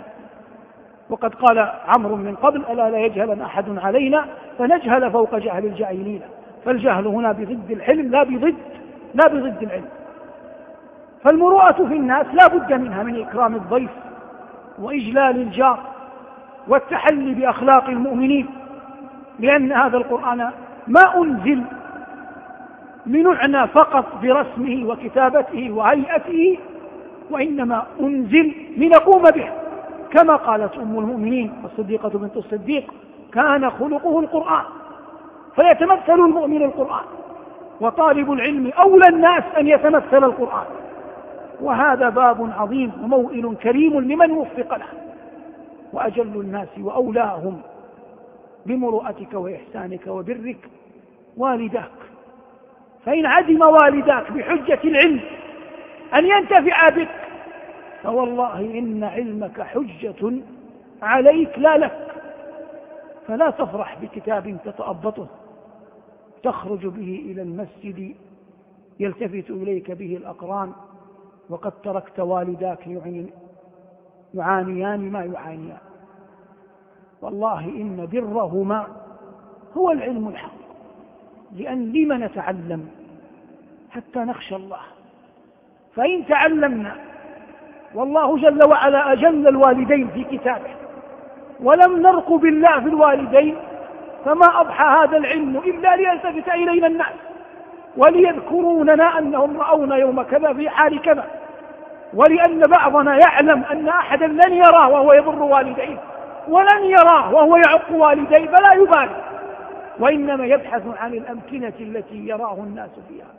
وقد قال عمرو من قبل ألا لا يجهلن أحد علينا؟ فنجهل فوق جهل الجاهلين. فالجهل هنا بضد الحلم لا بضد لا بضد العلم. فالمروءة في الناس لا بد منها من إكرام الضيف وإجلال الجار والتحلي بأخلاق المؤمنين لأن هذا القرآن ما أنزل لنعنى فقط برسمه وكتابته وهيئته وإنما أنزل لنقوم به. كما قالت أم المؤمنين الصديقة بنت الصديق كان خلقه القرآن فيتمثل المؤمن القرآن وطالب العلم أولى الناس أن يتمثل القرآن. وهذا باب عظيم وموئل كريم لمن وفق له وأجل الناس وأولاهم. بمروءتك وإحسانك وبرك والداك. فإن عدم والداك بحجة العلم أن ينتفع بك فوالله إن علمك حجة عليك لا لك. فلا تفرح بكتاب تتأبطه تخرج به إلى المسجد يلتفت إليك به الأقران وقد تركت والداك يعانيان ما يعانيان. والله إن برهما هو العلم الحق. لأن لم نتعلم حتى نخشى الله؟ فإن تعلمنا والله جل وعلا أجل الوالدين في كتابه ولم نرقب الله في الوالدين فما أضحى هذا العلم إلا ليلتفت إلينا الناس وليذكروننا أنهم رأونا يوم كذا في حال كذا ولأن بعضنا يعلم أن أحدا لن يراه وهو يضر والديه. ولن يراه وهو يعق والديه فلا يبالي. وإنما يبحث عن الأمكنة التي يراه الناس فيها.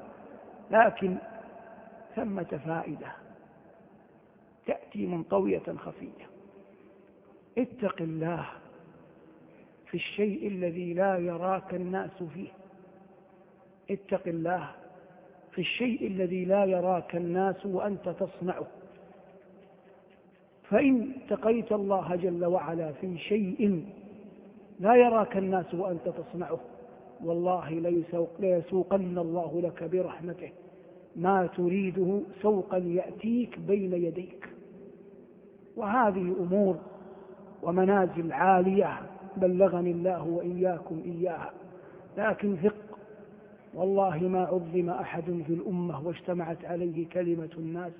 لكن ثمة فائدة. تأتي منطوية خفية. اتق الله في الشيء الذي لا يراك الناس فيه. اتق الله في الشيء الذي لا يراك الناس وأنت تصنعه. فإن اتقيت الله جل وعلا في شيء لا يراك الناس وأنت تصنعه والله ليسوقن الله لك برحمته. ما تريده سوقا يأتيك بين يديك. وهذه أمور ومنازل عالية بلغني الله وإياكم إياها. لكن ثق والله ما عظم أحد في الأمة واجتمعت عليه كلمة الناس.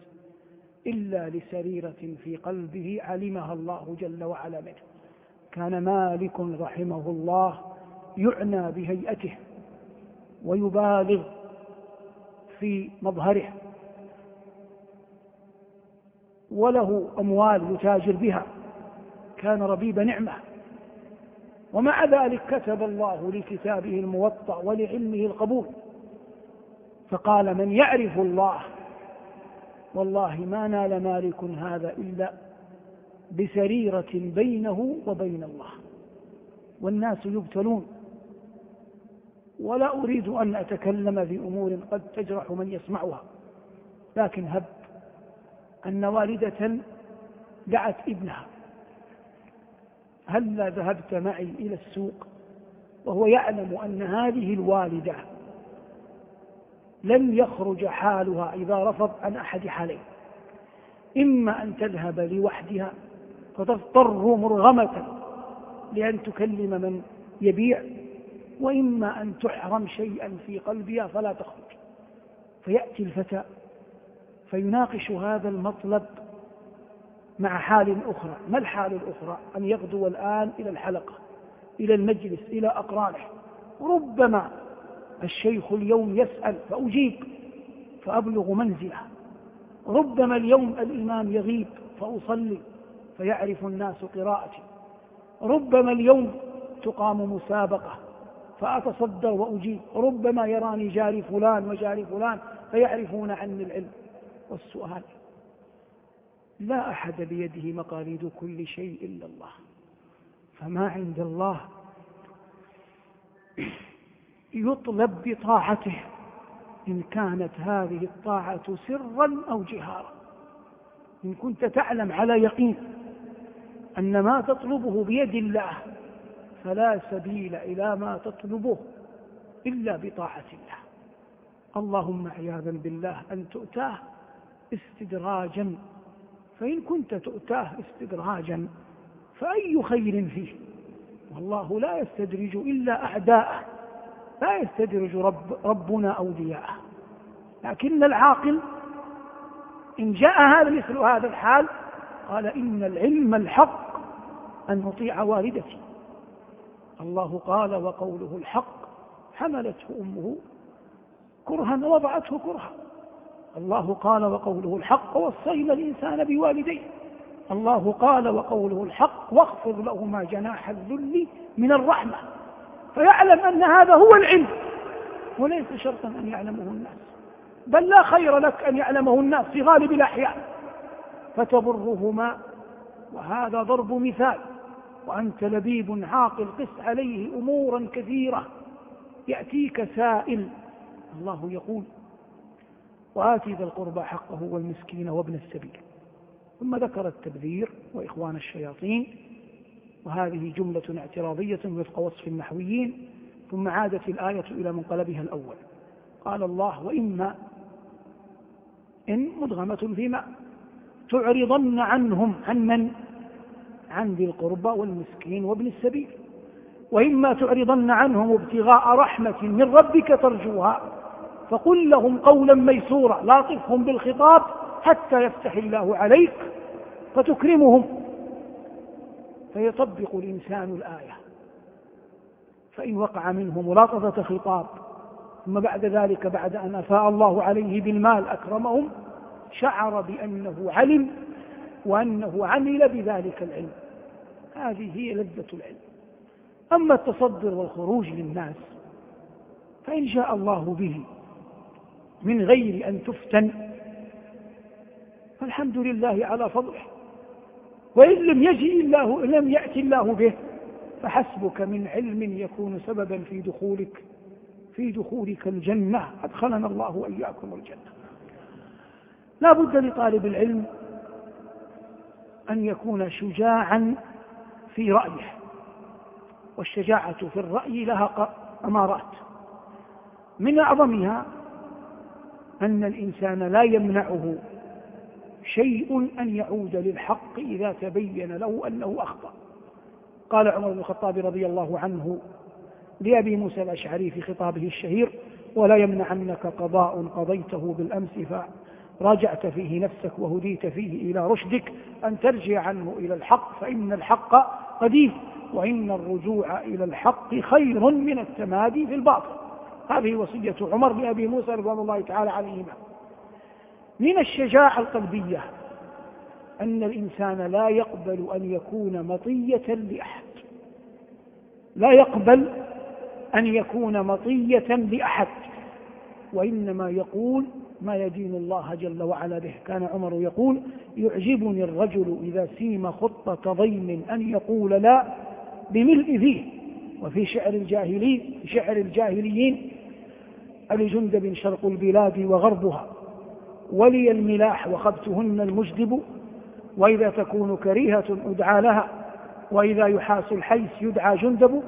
إلا لسريرة في قلبه علمها الله جل وعلا منه. كان مالك رحمه الله يعنى بهيئته ويبالغ في مظهره وله أموال يتاجر بها كان ربيب نعمة. ومع ذلك كتب الله لكتابه الموطأ ولعلمه القبول فقال من يعرف الله والله ما نال مالك هذا إلا بسريرة بينه وبين الله. والناس يبتلون. ولا أريد أن أتكلم في أمور قد تجرح من يسمعها. لكن هب أن والدة دعت ابنها. هلا ذهبت معي إلى السوق وهو يعلم أن هذه الوالدة لن يخرج حالها إذا رفض عن أحد حالين. إما أن تذهب لوحدها فتضطر مرغمة لأن تكلم من يبيع وإما أن تحرم شيئا في قلبها فلا تخرج. فيأتي الفتى فيناقش هذا المطلب مع حال أخرى. ما الحال الأخرى؟ أن يغدو الآن إلى الحلقة إلى المجلس إلى أقرانه ربما الشيخ اليوم يسأل فأجيب فأبلغ منزله. ربما اليوم الإمام يغيب فأصلي فيعرف الناس قراءتي. ربما اليوم تقام مسابقة فأتصدر وأجيب. ربما يراني جاري فلان وجاري فلان فيعرفون عني العلم والسؤال. لا أحد بيده مقاليد كل شيء إلا الله. فما عند الله يطلب بطاعته إن كانت هذه الطاعة سرا أو جهارا. إن كنت تعلم على يقين أن ما تطلبه بيد الله فلا سبيل إلى ما تطلبه إلا بطاعة الله. اللهم عياذا بالله أن تؤتاه استدراجا فإن كنت تؤتاه استدراجا فأي خير فيه؟ والله لا يستدرج إلا أعداءه. لا يستدرج رب ربنا أولياءه. لكن العاقل إن جاء هذا مثل هذا الحال قال إن العلم الحق أن نطيع والدتي. الله قال وقوله الحق حملته أمه كرها وضعته كرها. الله قال وقوله الحق وصينا الإنسان بوالديه. الله قال وقوله الحق واخفض لهما جناح الذل من الرحمة. فيعلم أن هذا هو العلم. وليس شرطا أن يعلمه الناس. بل لا خير لك أن يعلمه الناس في غالب الأحيان. فتبرهما وهذا ضرب مثال. وأنت لبيب عاقل قس عليه أمورا كثيرة. يأتيك سائل. الله يقول وآتي ذا القربى حقه والمسكين وابن السبيل. ثم ذكر التبذير وإخوان الشياطين. وهذه جملة اعتراضية وفق وصف النحويين ثم عادت الآية إلى منقلبها الأول. قال الله وإما إن مدغمة فيما تعرضن عنهم عن من؟ عن ذي القربى والمسكين وابن السبيل. وإما تعرضن عنهم ابتغاء رحمة من ربك ترجوها فقل لهم قولا ميسورا لاطفهم بالخطاب حتى يفتح الله عليك فتكرمهم. فيطبق الإنسان الآية. فإن وقع منه ملاطفة خطاب ثم بعد ذلك بعد أن أفاء الله عليه بالمال أكرمهم شعر بأنه علم وأنه عمل بذلك العلم. هذه هي لذة العلم. أما التصدر والخروج للناس فإن شاء الله به من غير أن تفتن فالحمد لله على فضله. وإن لم يجي الله لم يأتي الله به فحسبك من علم يكون سببا في دخولك في دخولك الجنة. أدخلنا الله وإياكم الجنة. لا بد لطالب العلم أن يكون شجاعا في رأيه والشجاعة في الرأي لها أمارات. من أعظمها أن الإنسان لا يمنعه شيء أن يعود للحق إذا تبين له أنه أخطأ. قال عمر بن الخطاب رضي الله عنه لأبي موسى الأشعري في خطابه الشهير ولا يمنعنك قضاء قضيته بالأمس فراجعت فيه نفسك وهديت فيه إلى رشدك أن ترجع عنه إلى الحق فإن الحق قديم وإن الرجوع إلى الحق خير من التمادي في الباطل. هذه وصية عمر لأبي موسى رضوان الله تعالى عليهما. من الشجاعة القلبية أن الإنسان لا يقبل أن يكون مطية لأحد. لا يقبل أن يكون مطية لأحد وإنما يقول ما يدين الله جل وعلا به. كان عمر يقول يعجبني الرجل إذا سيم خطة ضيم أن يقول لا بملء فيه وفي شعر الجاهلين شعر الجاهليين ألجندب شرق البلاد وغربها. ولي الملاح وخبتهن المجدب وإذا تكون كريهة أدعى لها وإذا يحاس الحيس يدعى جندب.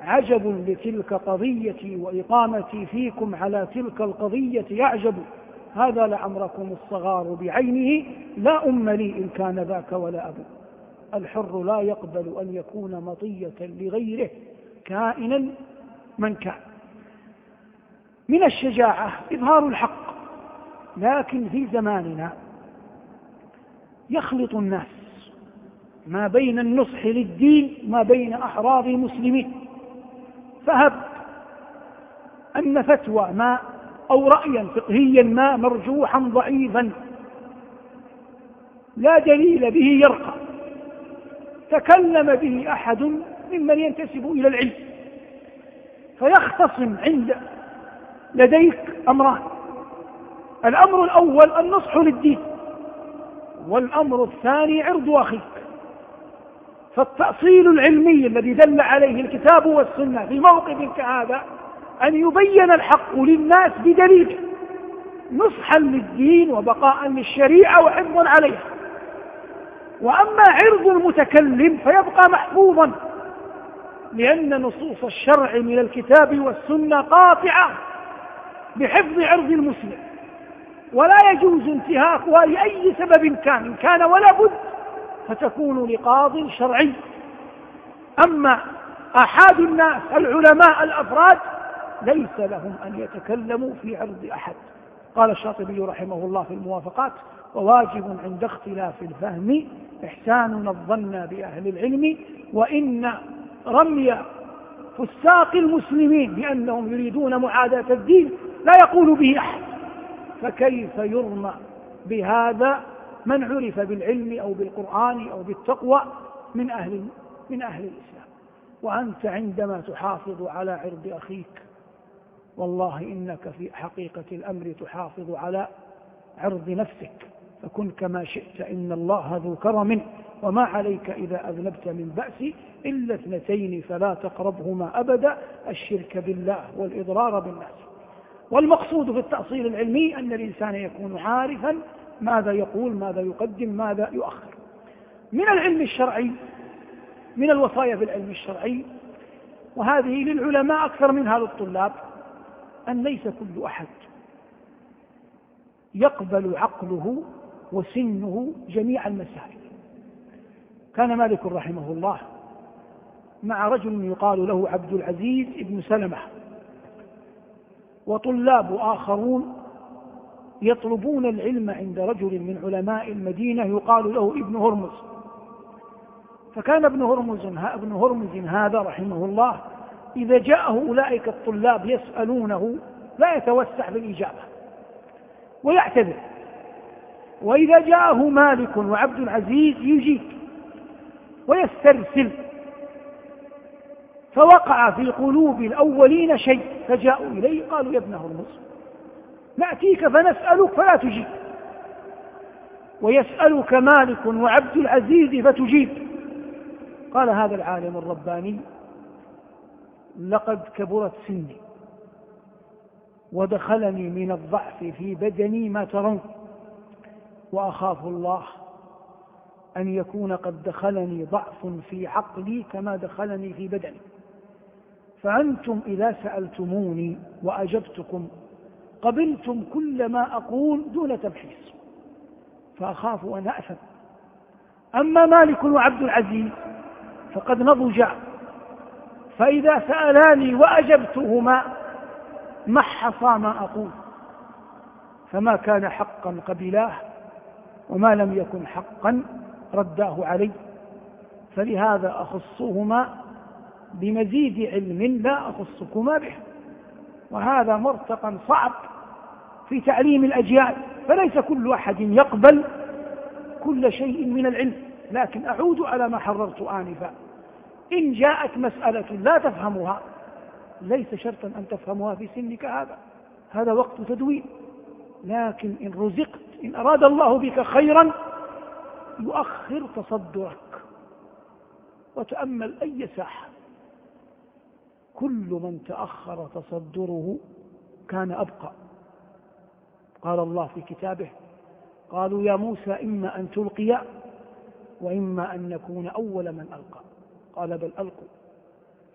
عجب لتلك قضيتي وإقامتي فيكم على تلك القضية يعجب. هذا لعمركم الصغار بعينه لا أم لي إن كان ذاك ولا أبو. الحر لا يقبل أن يكون مطية لغيره كائنا من كان. من الشجاعة إظهار الحق. لكن في زماننا يخلط الناس ما بين النصح للدين ما بين أحرار المسلمين. فهب أن فتوى ما أو رأيا فقهيا ما مرجوحا ضعيفا لا دليل به يرقى. تكلم به أحد ممن ينتسب إلى العلم فيختصم عند لديك أمران. الأمر الأول النصح للدين والأمر الثاني عرض أخيك فالتأصيل العلمي الذي دل عليه الكتاب والسنة في موقف كهذا أن يبين الحق للناس بدليله نصحا للدين وبقاء للشريعة وحفظا عليها وأما عرض المتكلم فيبقى محفوظا لأن نصوص الشرع من الكتاب والسنة قاطعة بحفظ عرض المسلم. ولا يجوز انتهاكها لأي سبب كان إن كان ولا بد فتكون لقاض شرعي. أما أحد الناس العلماء الأفراد ليس لهم أن يتكلموا في عرض أحد. قال الشاطبي رحمه الله في الموافقات وواجب عند اختلاف الفهم إحسان الظن بأهل العلم وإن رمي فساق المسلمين بأنهم يريدون معاداة الدين لا يقول به أحد. فكيف يرمى بهذا من عرف بالعلم أو بالقرآن أو بالتقوى من أهل من أهل الإسلام؟ وأنت عندما تحافظ على عرض أخيك والله إنك في حقيقة الأمر تحافظ على عرض نفسك. فكن كما شئت إن الله ذو كرم. وما عليك إذا أذنبت من بأس إلا اثنتين فلا تقربهما أبدا. الشرك بالله والإضرار بالناس. والمقصود في التأصيل العلمي أن الإنسان يكون عارفا ماذا يقول ماذا يقدم ماذا يؤخر. من العلم الشرعي من الوصايا في العلم الشرعي وهذه للعلماء أكثر منها للطلاب أن ليس كل أحد يقبل عقله وسنه جميع المسائل. كان مالك رحمه الله مع رجل يقال له عبد العزيز بن سلمة. وطلاب آخرون يطلبون العلم عند رجل من علماء المدينة يقال له ابن هرمز. فكان ابن هرمز ابن هرمز هذا رحمه الله إذا جاءه أولئك الطلاب يسألونه لا يتوسع في الإجابة ويعتذر. وإذا جاءه مالك وعبد العزيز يجيب ويسترسل فوقع في قلوب الأولين شيء فجاءوا إليه قالوا يا ابن هرمز نأتيك فنسألك فلا تجيب. ويسألك مالك وعبد العزيز فتجيب. قال هذا العالم الرباني لقد كبرت سني ودخلني من الضعف في بدني ما ترون وأخاف الله أن يكون قد دخلني ضعف في عقلي كما دخلني في بدني. فأنتم إذا سألتموني وأجبتكم قبلتم كل ما أقول دون تبحيث فأخاف أن أأثم أما مالك وعبد العزيز فقد نضجا فإذا سألاني وأجبتهما محصا ما أقول فما كان حقا قبلاه وما لم يكن حقا رداه علي فلهذا أخصهما بمزيد علم لا أخصكما به. وهذا مرتقا صعب في تعليم الأجيال فليس كل أحد يقبل كل شيء من العلم. لكن أعود على ما حررت آنفا. إن جاءت مسألة لا تفهمها ليس شرطا أن تفهمها في سنك هذا. هذا وقت تدوين. لكن إن رزقت إن أراد الله بك خيرا يؤخر تصدرك. وتأمل أي ساحة. كل من تأخر تصدره كان أبقى. قال الله في كتابه قالوا يا موسى إما أن تلقي وإما أن نكون أول من ألقى. قال بل ألقوا.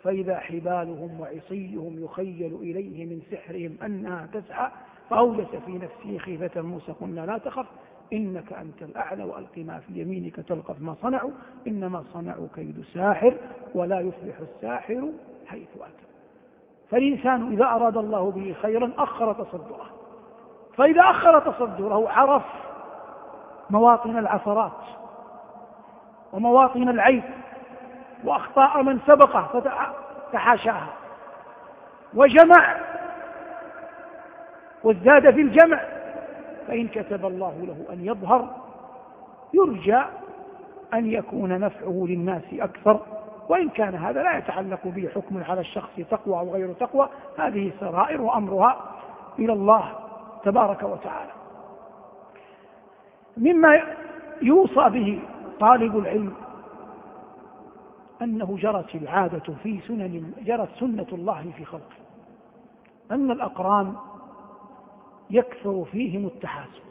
فإذا حبالهم وعصيهم يخيل إليه من سحرهم أنها تسعى فأوجس في نفسه خيفة موسى قلنا لا تخف إنك أنت الأعلى وألق ما في يمينك تلقف ما صنعوا إنما صنعوا كيد ساحر ولا يفلح الساحر. حيث أتى. فالإنسان إذا أراد الله به خيرا أخر تصدره. فإذا أخر تصدره عرف مواطن العثرات ومواطن العيب وأخطاء من سبقه فتحاشاها وجمع وازداد في الجمع. فإن كتب الله له أن يظهر يرجى أن يكون نفعه للناس أكثر. وإن كان هذا لا يتعلق به حكم على الشخص تقوى أو غير تقوى هذه سرائر وأمرها إلى الله تبارك وتعالى. مما يوصى به طالب العلم أنه جرت العادة في سنن جرت سنة الله في خلقه أن الأقران يكثر فيهم التحاسد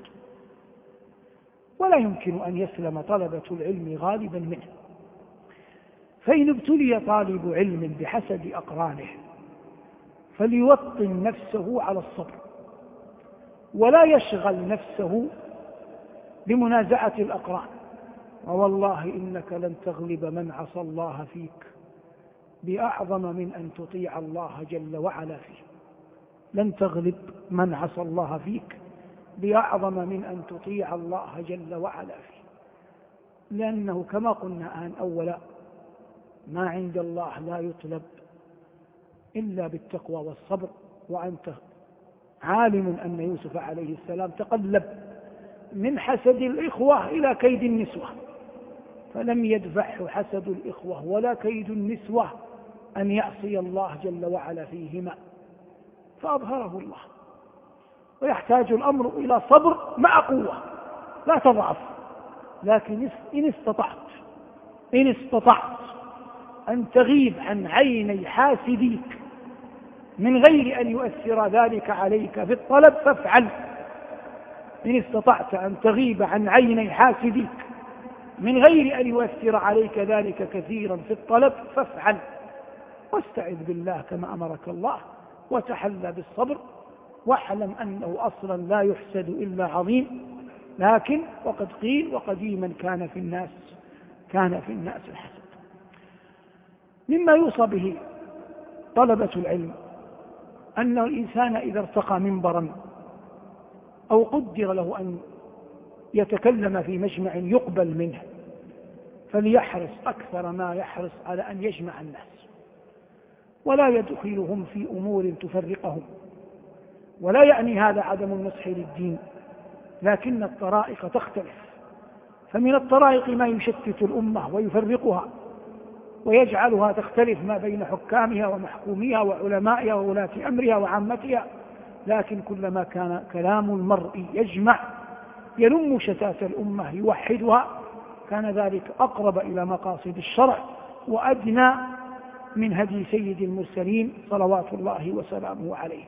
ولا يمكن أن يسلم طلبة العلم غالبا منه. فإن ابتلي طالب علم بحسد أقرانه فليوطن نفسه على الصبر ولا يشغل نفسه بمنازعة الأقران. ووالله إنك لن تغلب من عصى الله فيك بأعظم من أن تطيع الله جل وعلا فيه. لن تغلب من عصى الله فيك بأعظم من أن تطيع الله جل وعلا فيه. لأنه كما قلنا آن أولا ما عند الله لا يطلب إلا بالتقوى والصبر وأنت عالم أن يوسف عليه السلام تقلب من حسد الإخوة إلى كيد النسوة فلم يدفعه حسد الإخوة ولا كيد النسوة أن يعصي الله جل وعلا فيهما فأظهره الله. ويحتاج الأمر إلى صبر مع قوة لا تضعف لكن إن استطعت إن استطعت أن تغيب عن عيني حاسديك من غير أن يؤثر ذلك عليك في الطلب فافعل. إن استطعت أن تغيب عن عيني حاسديك من غير أن يؤثر عليك ذلك كثيرا في الطلب فافعل. واستعذ بالله كما أمرك الله وتحلى بالصبر واعلم أنه أصلا لا يحسد إلا عظيم. لكن وقد قيل وقديما كان في الناس كان في الناس الحسد. مما يوصى به طلبة العلم أن الإنسان إذا ارتقى منبرا أو قدر له أن يتكلم في مجمع يقبل منه فليحرص أكثر ما يحرص على أن يجمع الناس ولا يدخلهم في أمور تفرقهم ولا يعني هذا عدم النصح للدين لكن الطرائق تختلف فمن الطرائق ما يشتت الأمة ويفرقها. ويجعلها تختلف ما بين حكامها ومحكوميها وعلمائها وولاة أمرها وعامتها لكن كلما كان كلام المرء يجمع يلم شتات الأمة يوحدها كان ذلك أقرب إلى مقاصد الشرع وأدنى من هدي سيد المرسلين صلوات الله وسلامه عليه.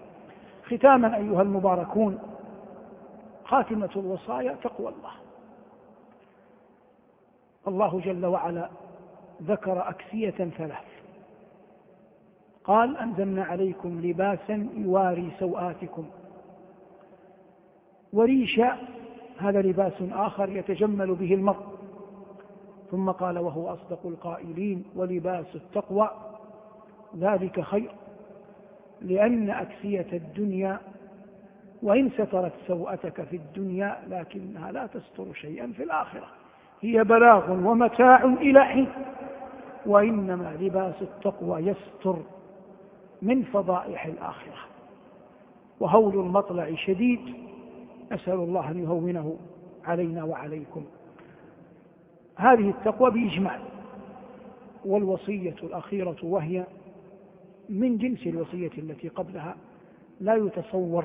ختاما أيها المباركون خاتمة الوصايا تقوى الله. الله جل وعلا ذكر أكسية ثلاث. قال أنزلنا عليكم لباسا يواري سوآتكم. وريشا هذا لباس آخر يتجمل به المرء. ثم قال وهو أصدق القائلين ولباس التقوى. ذلك خير لأن أكسية الدنيا وإن سترت سوءتك في الدنيا لكنها لا تستر شيئا في الآخرة. هي بلاغ ومتاع إلى حين وإنما لباس التقوى يستر من فضائح الآخرة. وهول المطلع شديد أسأل الله أن يهونه علينا وعليكم. هذه التقوى بإجمال والوصية الأخيرة وهي من جنس الوصية التي قبلها لا يتصور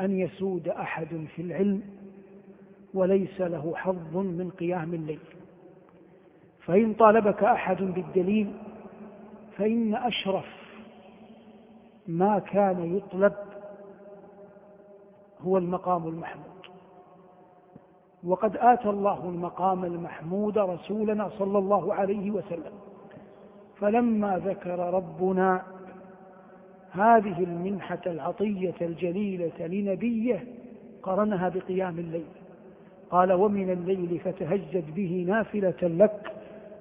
أن يسود أحد في العلم. وليس له حظ من قيام الليل. فإن طالبك أحد بالدليل فإن أشرف ما كان يطلب هو المقام المحمود. وقد آتى الله المقام المحمود رسولنا صلى الله عليه وسلم. فلما ذكر ربنا هذه المنحة العطية الجليلة لنبيه قرنها بقيام الليل. قال ومن الليل فتهجد به نافلة لك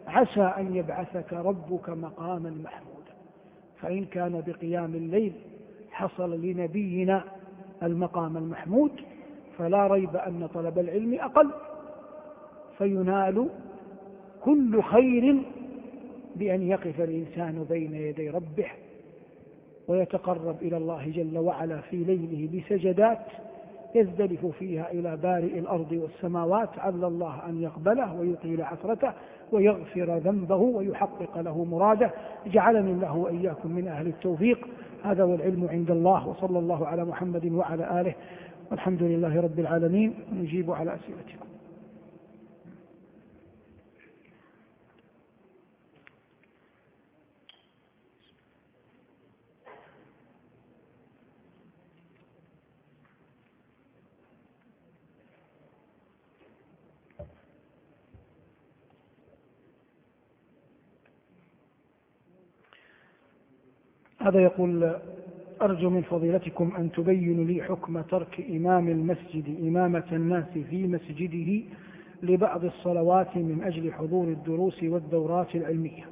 عسى أن يبعثك ربك مقاما محمودا. فإن كان بقيام الليل حصل لنبينا المقام المحمود فلا ريب أن طلب العلم أقل. فينال كل خير بأن يقف الإنسان بين يدي ربه ويتقرب إلى الله جل وعلا في ليله بسجدات يزدلف فيها إلى بارئ الأرض والسماوات عل الله أن يقبله ويطيل عثرته ويغفر ذنبه ويحقق له مراده. جعلني الله وإياكم من أهل التوفيق. هذا والعلم عند الله وصلى الله على محمد وعلى آله. والحمد لله رب العالمين. نجيب على أسئلتكم. هذا يقول أرجو من فضيلتكم أن تبينوا لي حكم ترك إمام المسجد إمامة الناس في مسجده لبعض الصلوات من أجل حضور الدروس والدورات العلمية.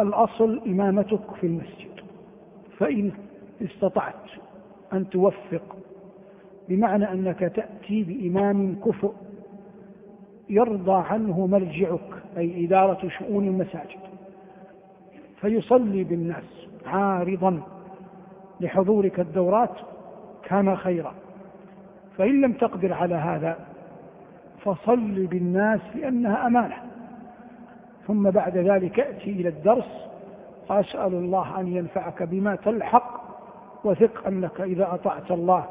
الأصل إمامتك في المسجد فإن استطعت أن توفق بمعنى أنك تأتي بإمام كفؤ يرضى عنه مرجعك أي إدارة شؤون المساجد. فيصلي بالناس عارضا لحضورك الدورات كان خيرا. فإن لم تقدر على هذا فصل بالناس لأنها أمانة. ثم بعد ذلك أتي إلى الدرس وأسأل الله أن ينفعك بما تلحق وثق أنك إذا أطعت الله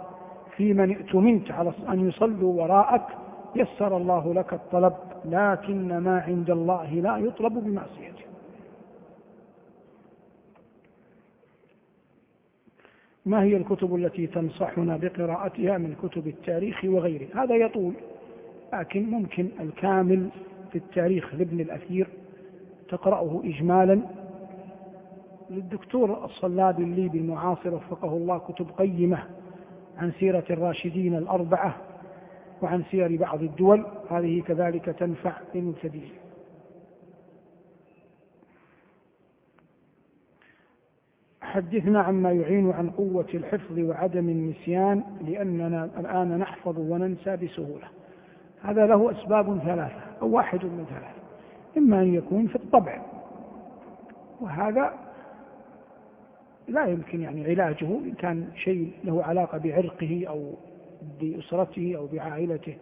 في من ائتمنت على أن يصلوا وراءك. يسر الله لك الطلب لكن ما عند الله لا يطلب بمعصيته ما هي الكتب التي تنصحنا بقراءتها من كتب التاريخ وغيره؟ هذا يطول لكن ممكن الكامل في التاريخ لابن الأثير تقرأه إجمالا. للدكتور الصلابي الليبي المعاصر وفقه الله كتب قيمة عن سيرة الراشدين الأربعة وعن سير بعض الدول هذه كذلك تنفع للمبتدئين. حدثنا عما يعين عن قوة الحفظ وعدم النسيان لأننا الآن نحفظ وننسى بسهولة. هذا له أسباب ثلاثة أو واحد من ثلاثة. إما أن يكون في الطبع. وهذا لا يمكن يعني علاجه إن كان شيء له علاقة بعرقه أو بأسرته أو بعائلته.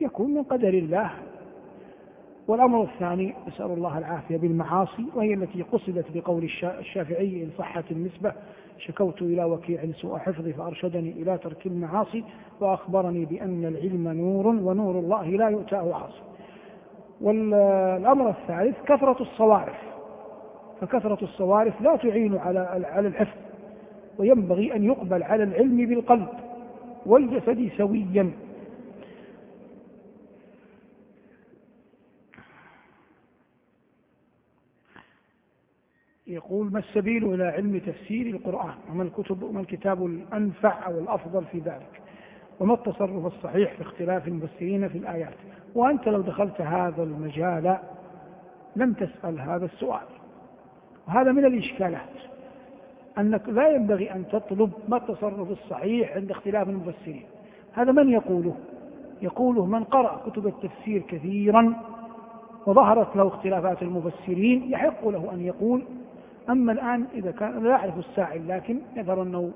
يكون من قدر الله. والأمر الثاني نسأل الله العافية بالمعاصي وهي التي قصدت بقول الشافعي إن صحت النسبة شكوت إلى وكيع سوء حفظي فأرشدني إلى ترك المعاصي وأخبرني بأن العلم نور ونور الله لا يؤتاه عاصي. والأمر الثالث كثرة الصوارف. فكثرة الصوارف لا تعين على على الحفظ وينبغي أن يقبل على العلم بالقلب والجسد سويا. يقول ما السبيل إلى علم تفسير القرآن وما الكتب وما الكتاب الأنفع أو الأفضل في ذلك؟ وما التصرف الصحيح في اختلاف المفسرين في الآيات؟ وأنت لو دخلت هذا المجال لم تسأل هذا السؤال. وهذا من الإشكالات أنك لا ينبغي أن تطلب ما التصرف الصحيح عند اختلاف المفسرين. هذا من يقوله؟ يقوله من قرأ كتب التفسير كثيرا وظهرت له اختلافات المفسرين يحق له أن يقول أما الآن إذا كان لا يعرف الساعي لكن يظهر أنه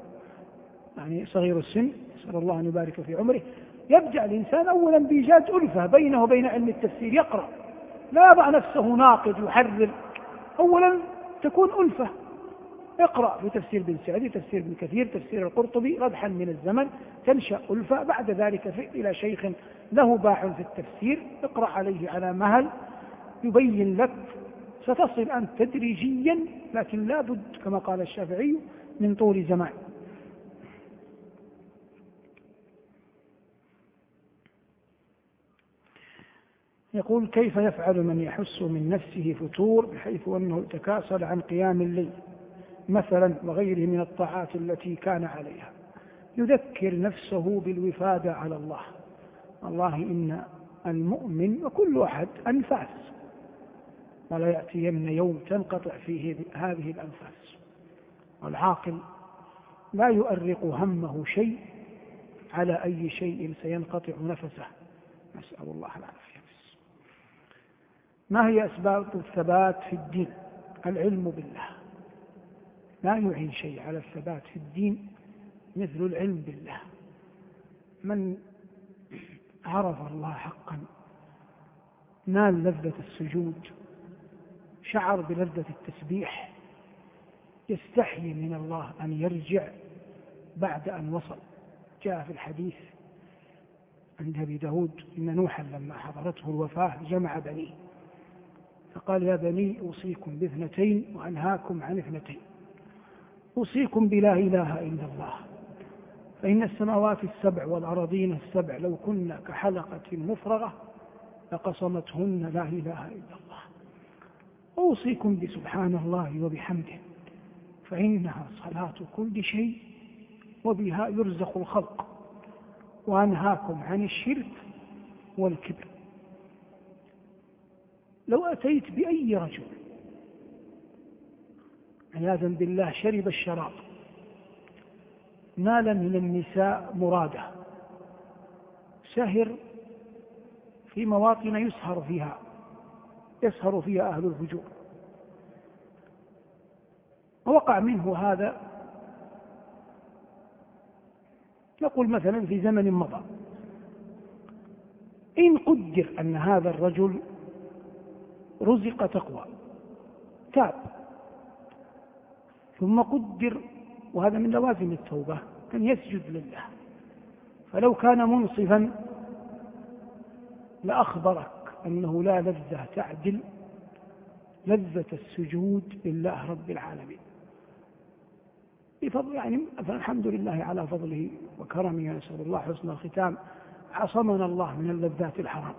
يعني صغير السن نسأل الله أن يبارك في عمره. يبدأ الإنسان أولا بإيجاد ألفة بينه وبين علم التفسير يقرأ. لا يضع نفسه ناقد يحرر. أولا تكون ألفة. اقرأ في تفسير بن سعدي تفسير ابن كثير تفسير القرطبي ردحا من الزمن تنشأ ألفة. بعد ذلك إلى شيخ له باع في التفسير. اقرأ عليه على مهل. يبين لك ستصل أنت تدريجيا لكن لا بد كما قال الشافعي من طول زمان يقول كيف يفعل من يحس من نفسه فتور بحيث أنه تكاسل عن قيام الليل مثلا وغيره من الطاعات التي كان عليها؟ يذكر نفسه بالوفادة على الله. والله إن المؤمن وكل أحد أنفاس. ولا يأتين يوم تنقطع فيه هذه الأنفاس. والعاقل لا يؤرق همه شيء على أي شيء سينقطع نفسه. نسأل الله العافية. ما هي أسباب الثبات في الدين؟ العلم بالله. لا يعين شيء على الثبات في الدين مثل العلم بالله. من عرف الله حقا نال لذة السجود شعر بلذة التسبيح يستحي من الله أن يرجع بعد أن وصل. جاء في الحديث عند أبي داود إن نوحا لما حضرته الوفاة جمع بنيه فقال يا بني أوصيكم باثنتين وأنهاكم عن اثنتين أوصيكم بلا إله إلا الله فإن السماوات السبع والأراضين السبع لو كن كحلقة مفرغة لقصمتهن لا إله إلا الله. أوصيكم بسبحان الله وبحمده. فإنها صلاة كل شيء وبها يرزق الخلق. وأنهاكم عن الشرك والكبر. لو أتيت بأي رجل عياذا بالله شرب الشراب نال من النساء مراده سهر في مواطن يسهر فيها يسهر فيها أهل الفجور. ووقع منه هذا نقول مثلا في زمن مضى إن قدر أن هذا الرجل رزق تقوى تاب ثم قدر وهذا من لوازم التوبة أن يسجد لله. فلو كان منصفا لأخبرك أنه لا لذة تعدل لذة السجود لله رب العالمين. بفضل يعني فالحمد لله على فضله وكرمه نسأل الله حسن الختام. عصمنا الله من اللذات الحرام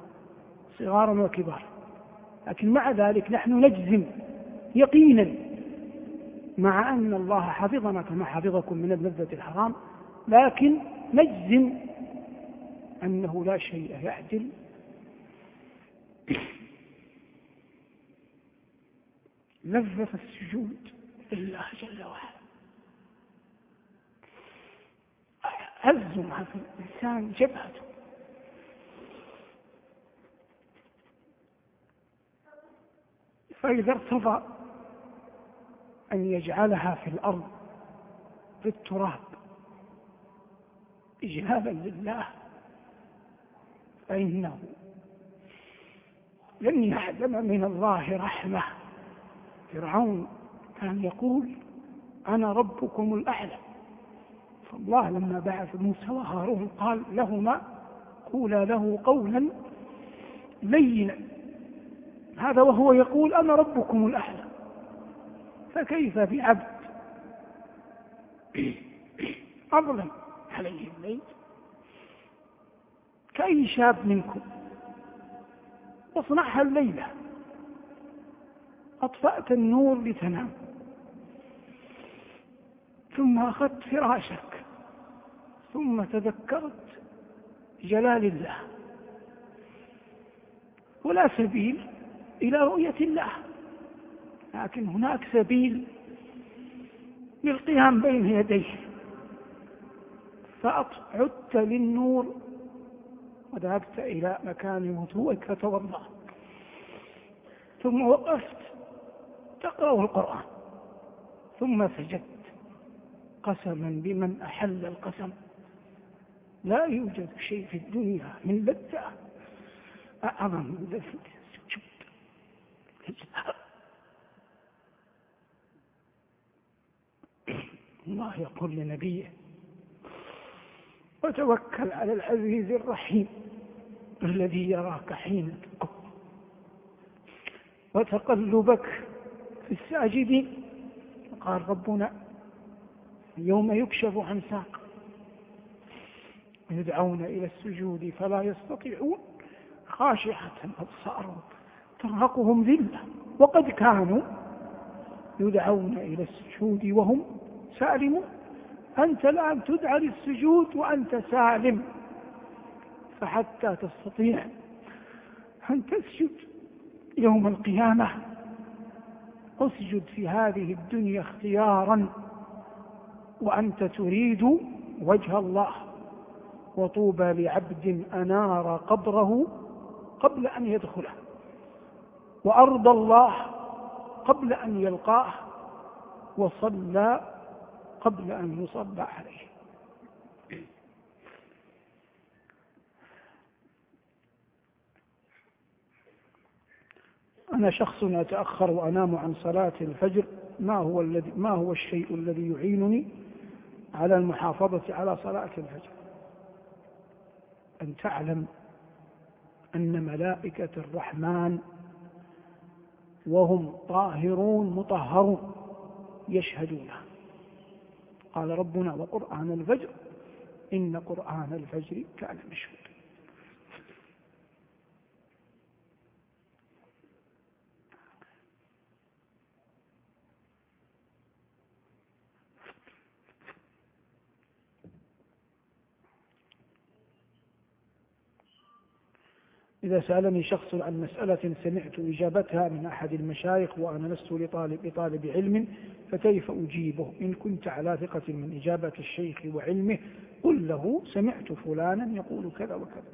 صغارا وكبارا لكن مع ذلك نحن نجزم يقينا مع أن الله حفظنا كما حفظكم من اللذة الحرام لكن نجزم أنه لا شيء يعدل [coughs] لذة السجود. لله جل وعلا. هزم في الإنسان جبهته. فإذا ارتضى أن يجعلها في الأرض في التراب إجلالا لله فإنه لن يعلم من الله رحمة. فرعون كان يقول أنا ربكم الأعلى. فالله لما بعث موسى وهارون قال لهما قولا له قولا لينا. هذا وهو يقول أنا ربكم الأعلى. فكيف بعبد أظلم عليه الليل؟ كأي شاب منكم؟ اصنعها الليلة. أطفأت النور لتنام. ثم أخذت فراشك. ثم تذكرت جلال الله. ولا سبيل إلى رؤية الله. لكن هناك سبيل للقيام بين يديه. فعدت للنور وذهبت إلى مكان وضوءك فتوضأ. ثم وقفت تقرأ القرآن. ثم سجدت قسما بمن أحل القسم. لا يوجد شيء في الدنيا من لذة أعظم من لذة السجود الله يقول لنبيه وتوكل على العزيز الرحيم. الذي يراك حين تقوم وتقلبك في الساجدين قال ربنا يوم يكشف عن ساق. يدعون إلى السجود فلا يستطيعون. خاشعة أبصارهم ترهقهم ذلة. وقد كانوا يدعون إلى السجود وهم سالمون. أنت الآن تدعى للسجود وأنت سالم. فحتى تستطيع أن تسجد يوم القيامة. أسجد في هذه الدنيا اختيارا وأنت تريد وجه الله. وطوبى لعبد أنار قبره قبل أن يدخله. وأرضى الله قبل أن يلقاه وصلى قبل أن يصلى عليه. أنا شخص أتأخر وأنام عن صلاة الفجر ما هو الذي ما هو الشيء الذي يعينني على المحافظة على صلاة الفجر؟ أن تعلم أن ملائكة الرحمن وهم طاهرون مطهرون يشهدونه قال ربنا وقرآن الفجر إن قرآن الفجر كان مشهودا إذا سألني شخص عن مسألة سمعت إجابتها من أحد المشايخ وأنا لست لطالب, لطالب علم فكيف أجيبه؟ إن كنت على ثقة من إجابة الشيخ وعلمه قل له سمعت فلانا يقول كذا وكذا.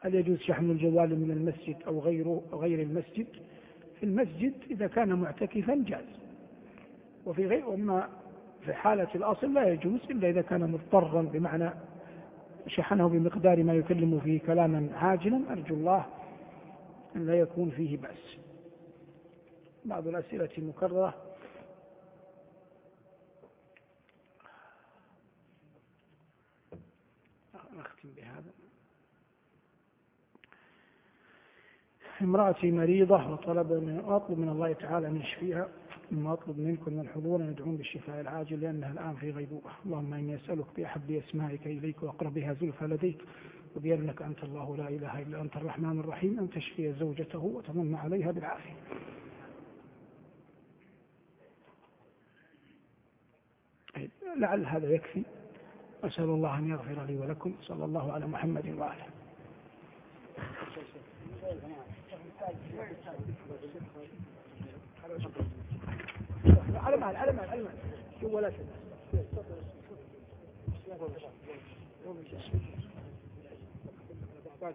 هل يجوز شحن الجوال من المسجد أو غيره غير المسجد؟ في المسجد إذا كان معتكفا جاز. وفي غير أما في حالة الأصل لا يجوز إلا إذا كان مضطرا بمعنى شحنه بمقدار ما يكلم فيه كلاما عاجلا أرجو الله أن لا يكون فيه بأس. بعض الأسئلة المكررة. نختم بهذا. امرأتي مريضة وطلب من أطلب من الله تعالى أن يشفيها ثم أطلب منكم من الحضور أن يدعون بالشفاء العاجل لأنها الآن في غيبوبة. اللهم إني أسألك بأحب أسمائك إليك وأقربها زلفى لديك وبأنك أنت الله لا إله إلا أنت الرحمن الرحيم أن تشفي زوجته وتمن عليها بالعافية. لعل هذا يكفي. أسأل الله أن يغفر لي ولكم. صلى الله على محمد وآله على مال على مال على مال شو ولا شيء بعد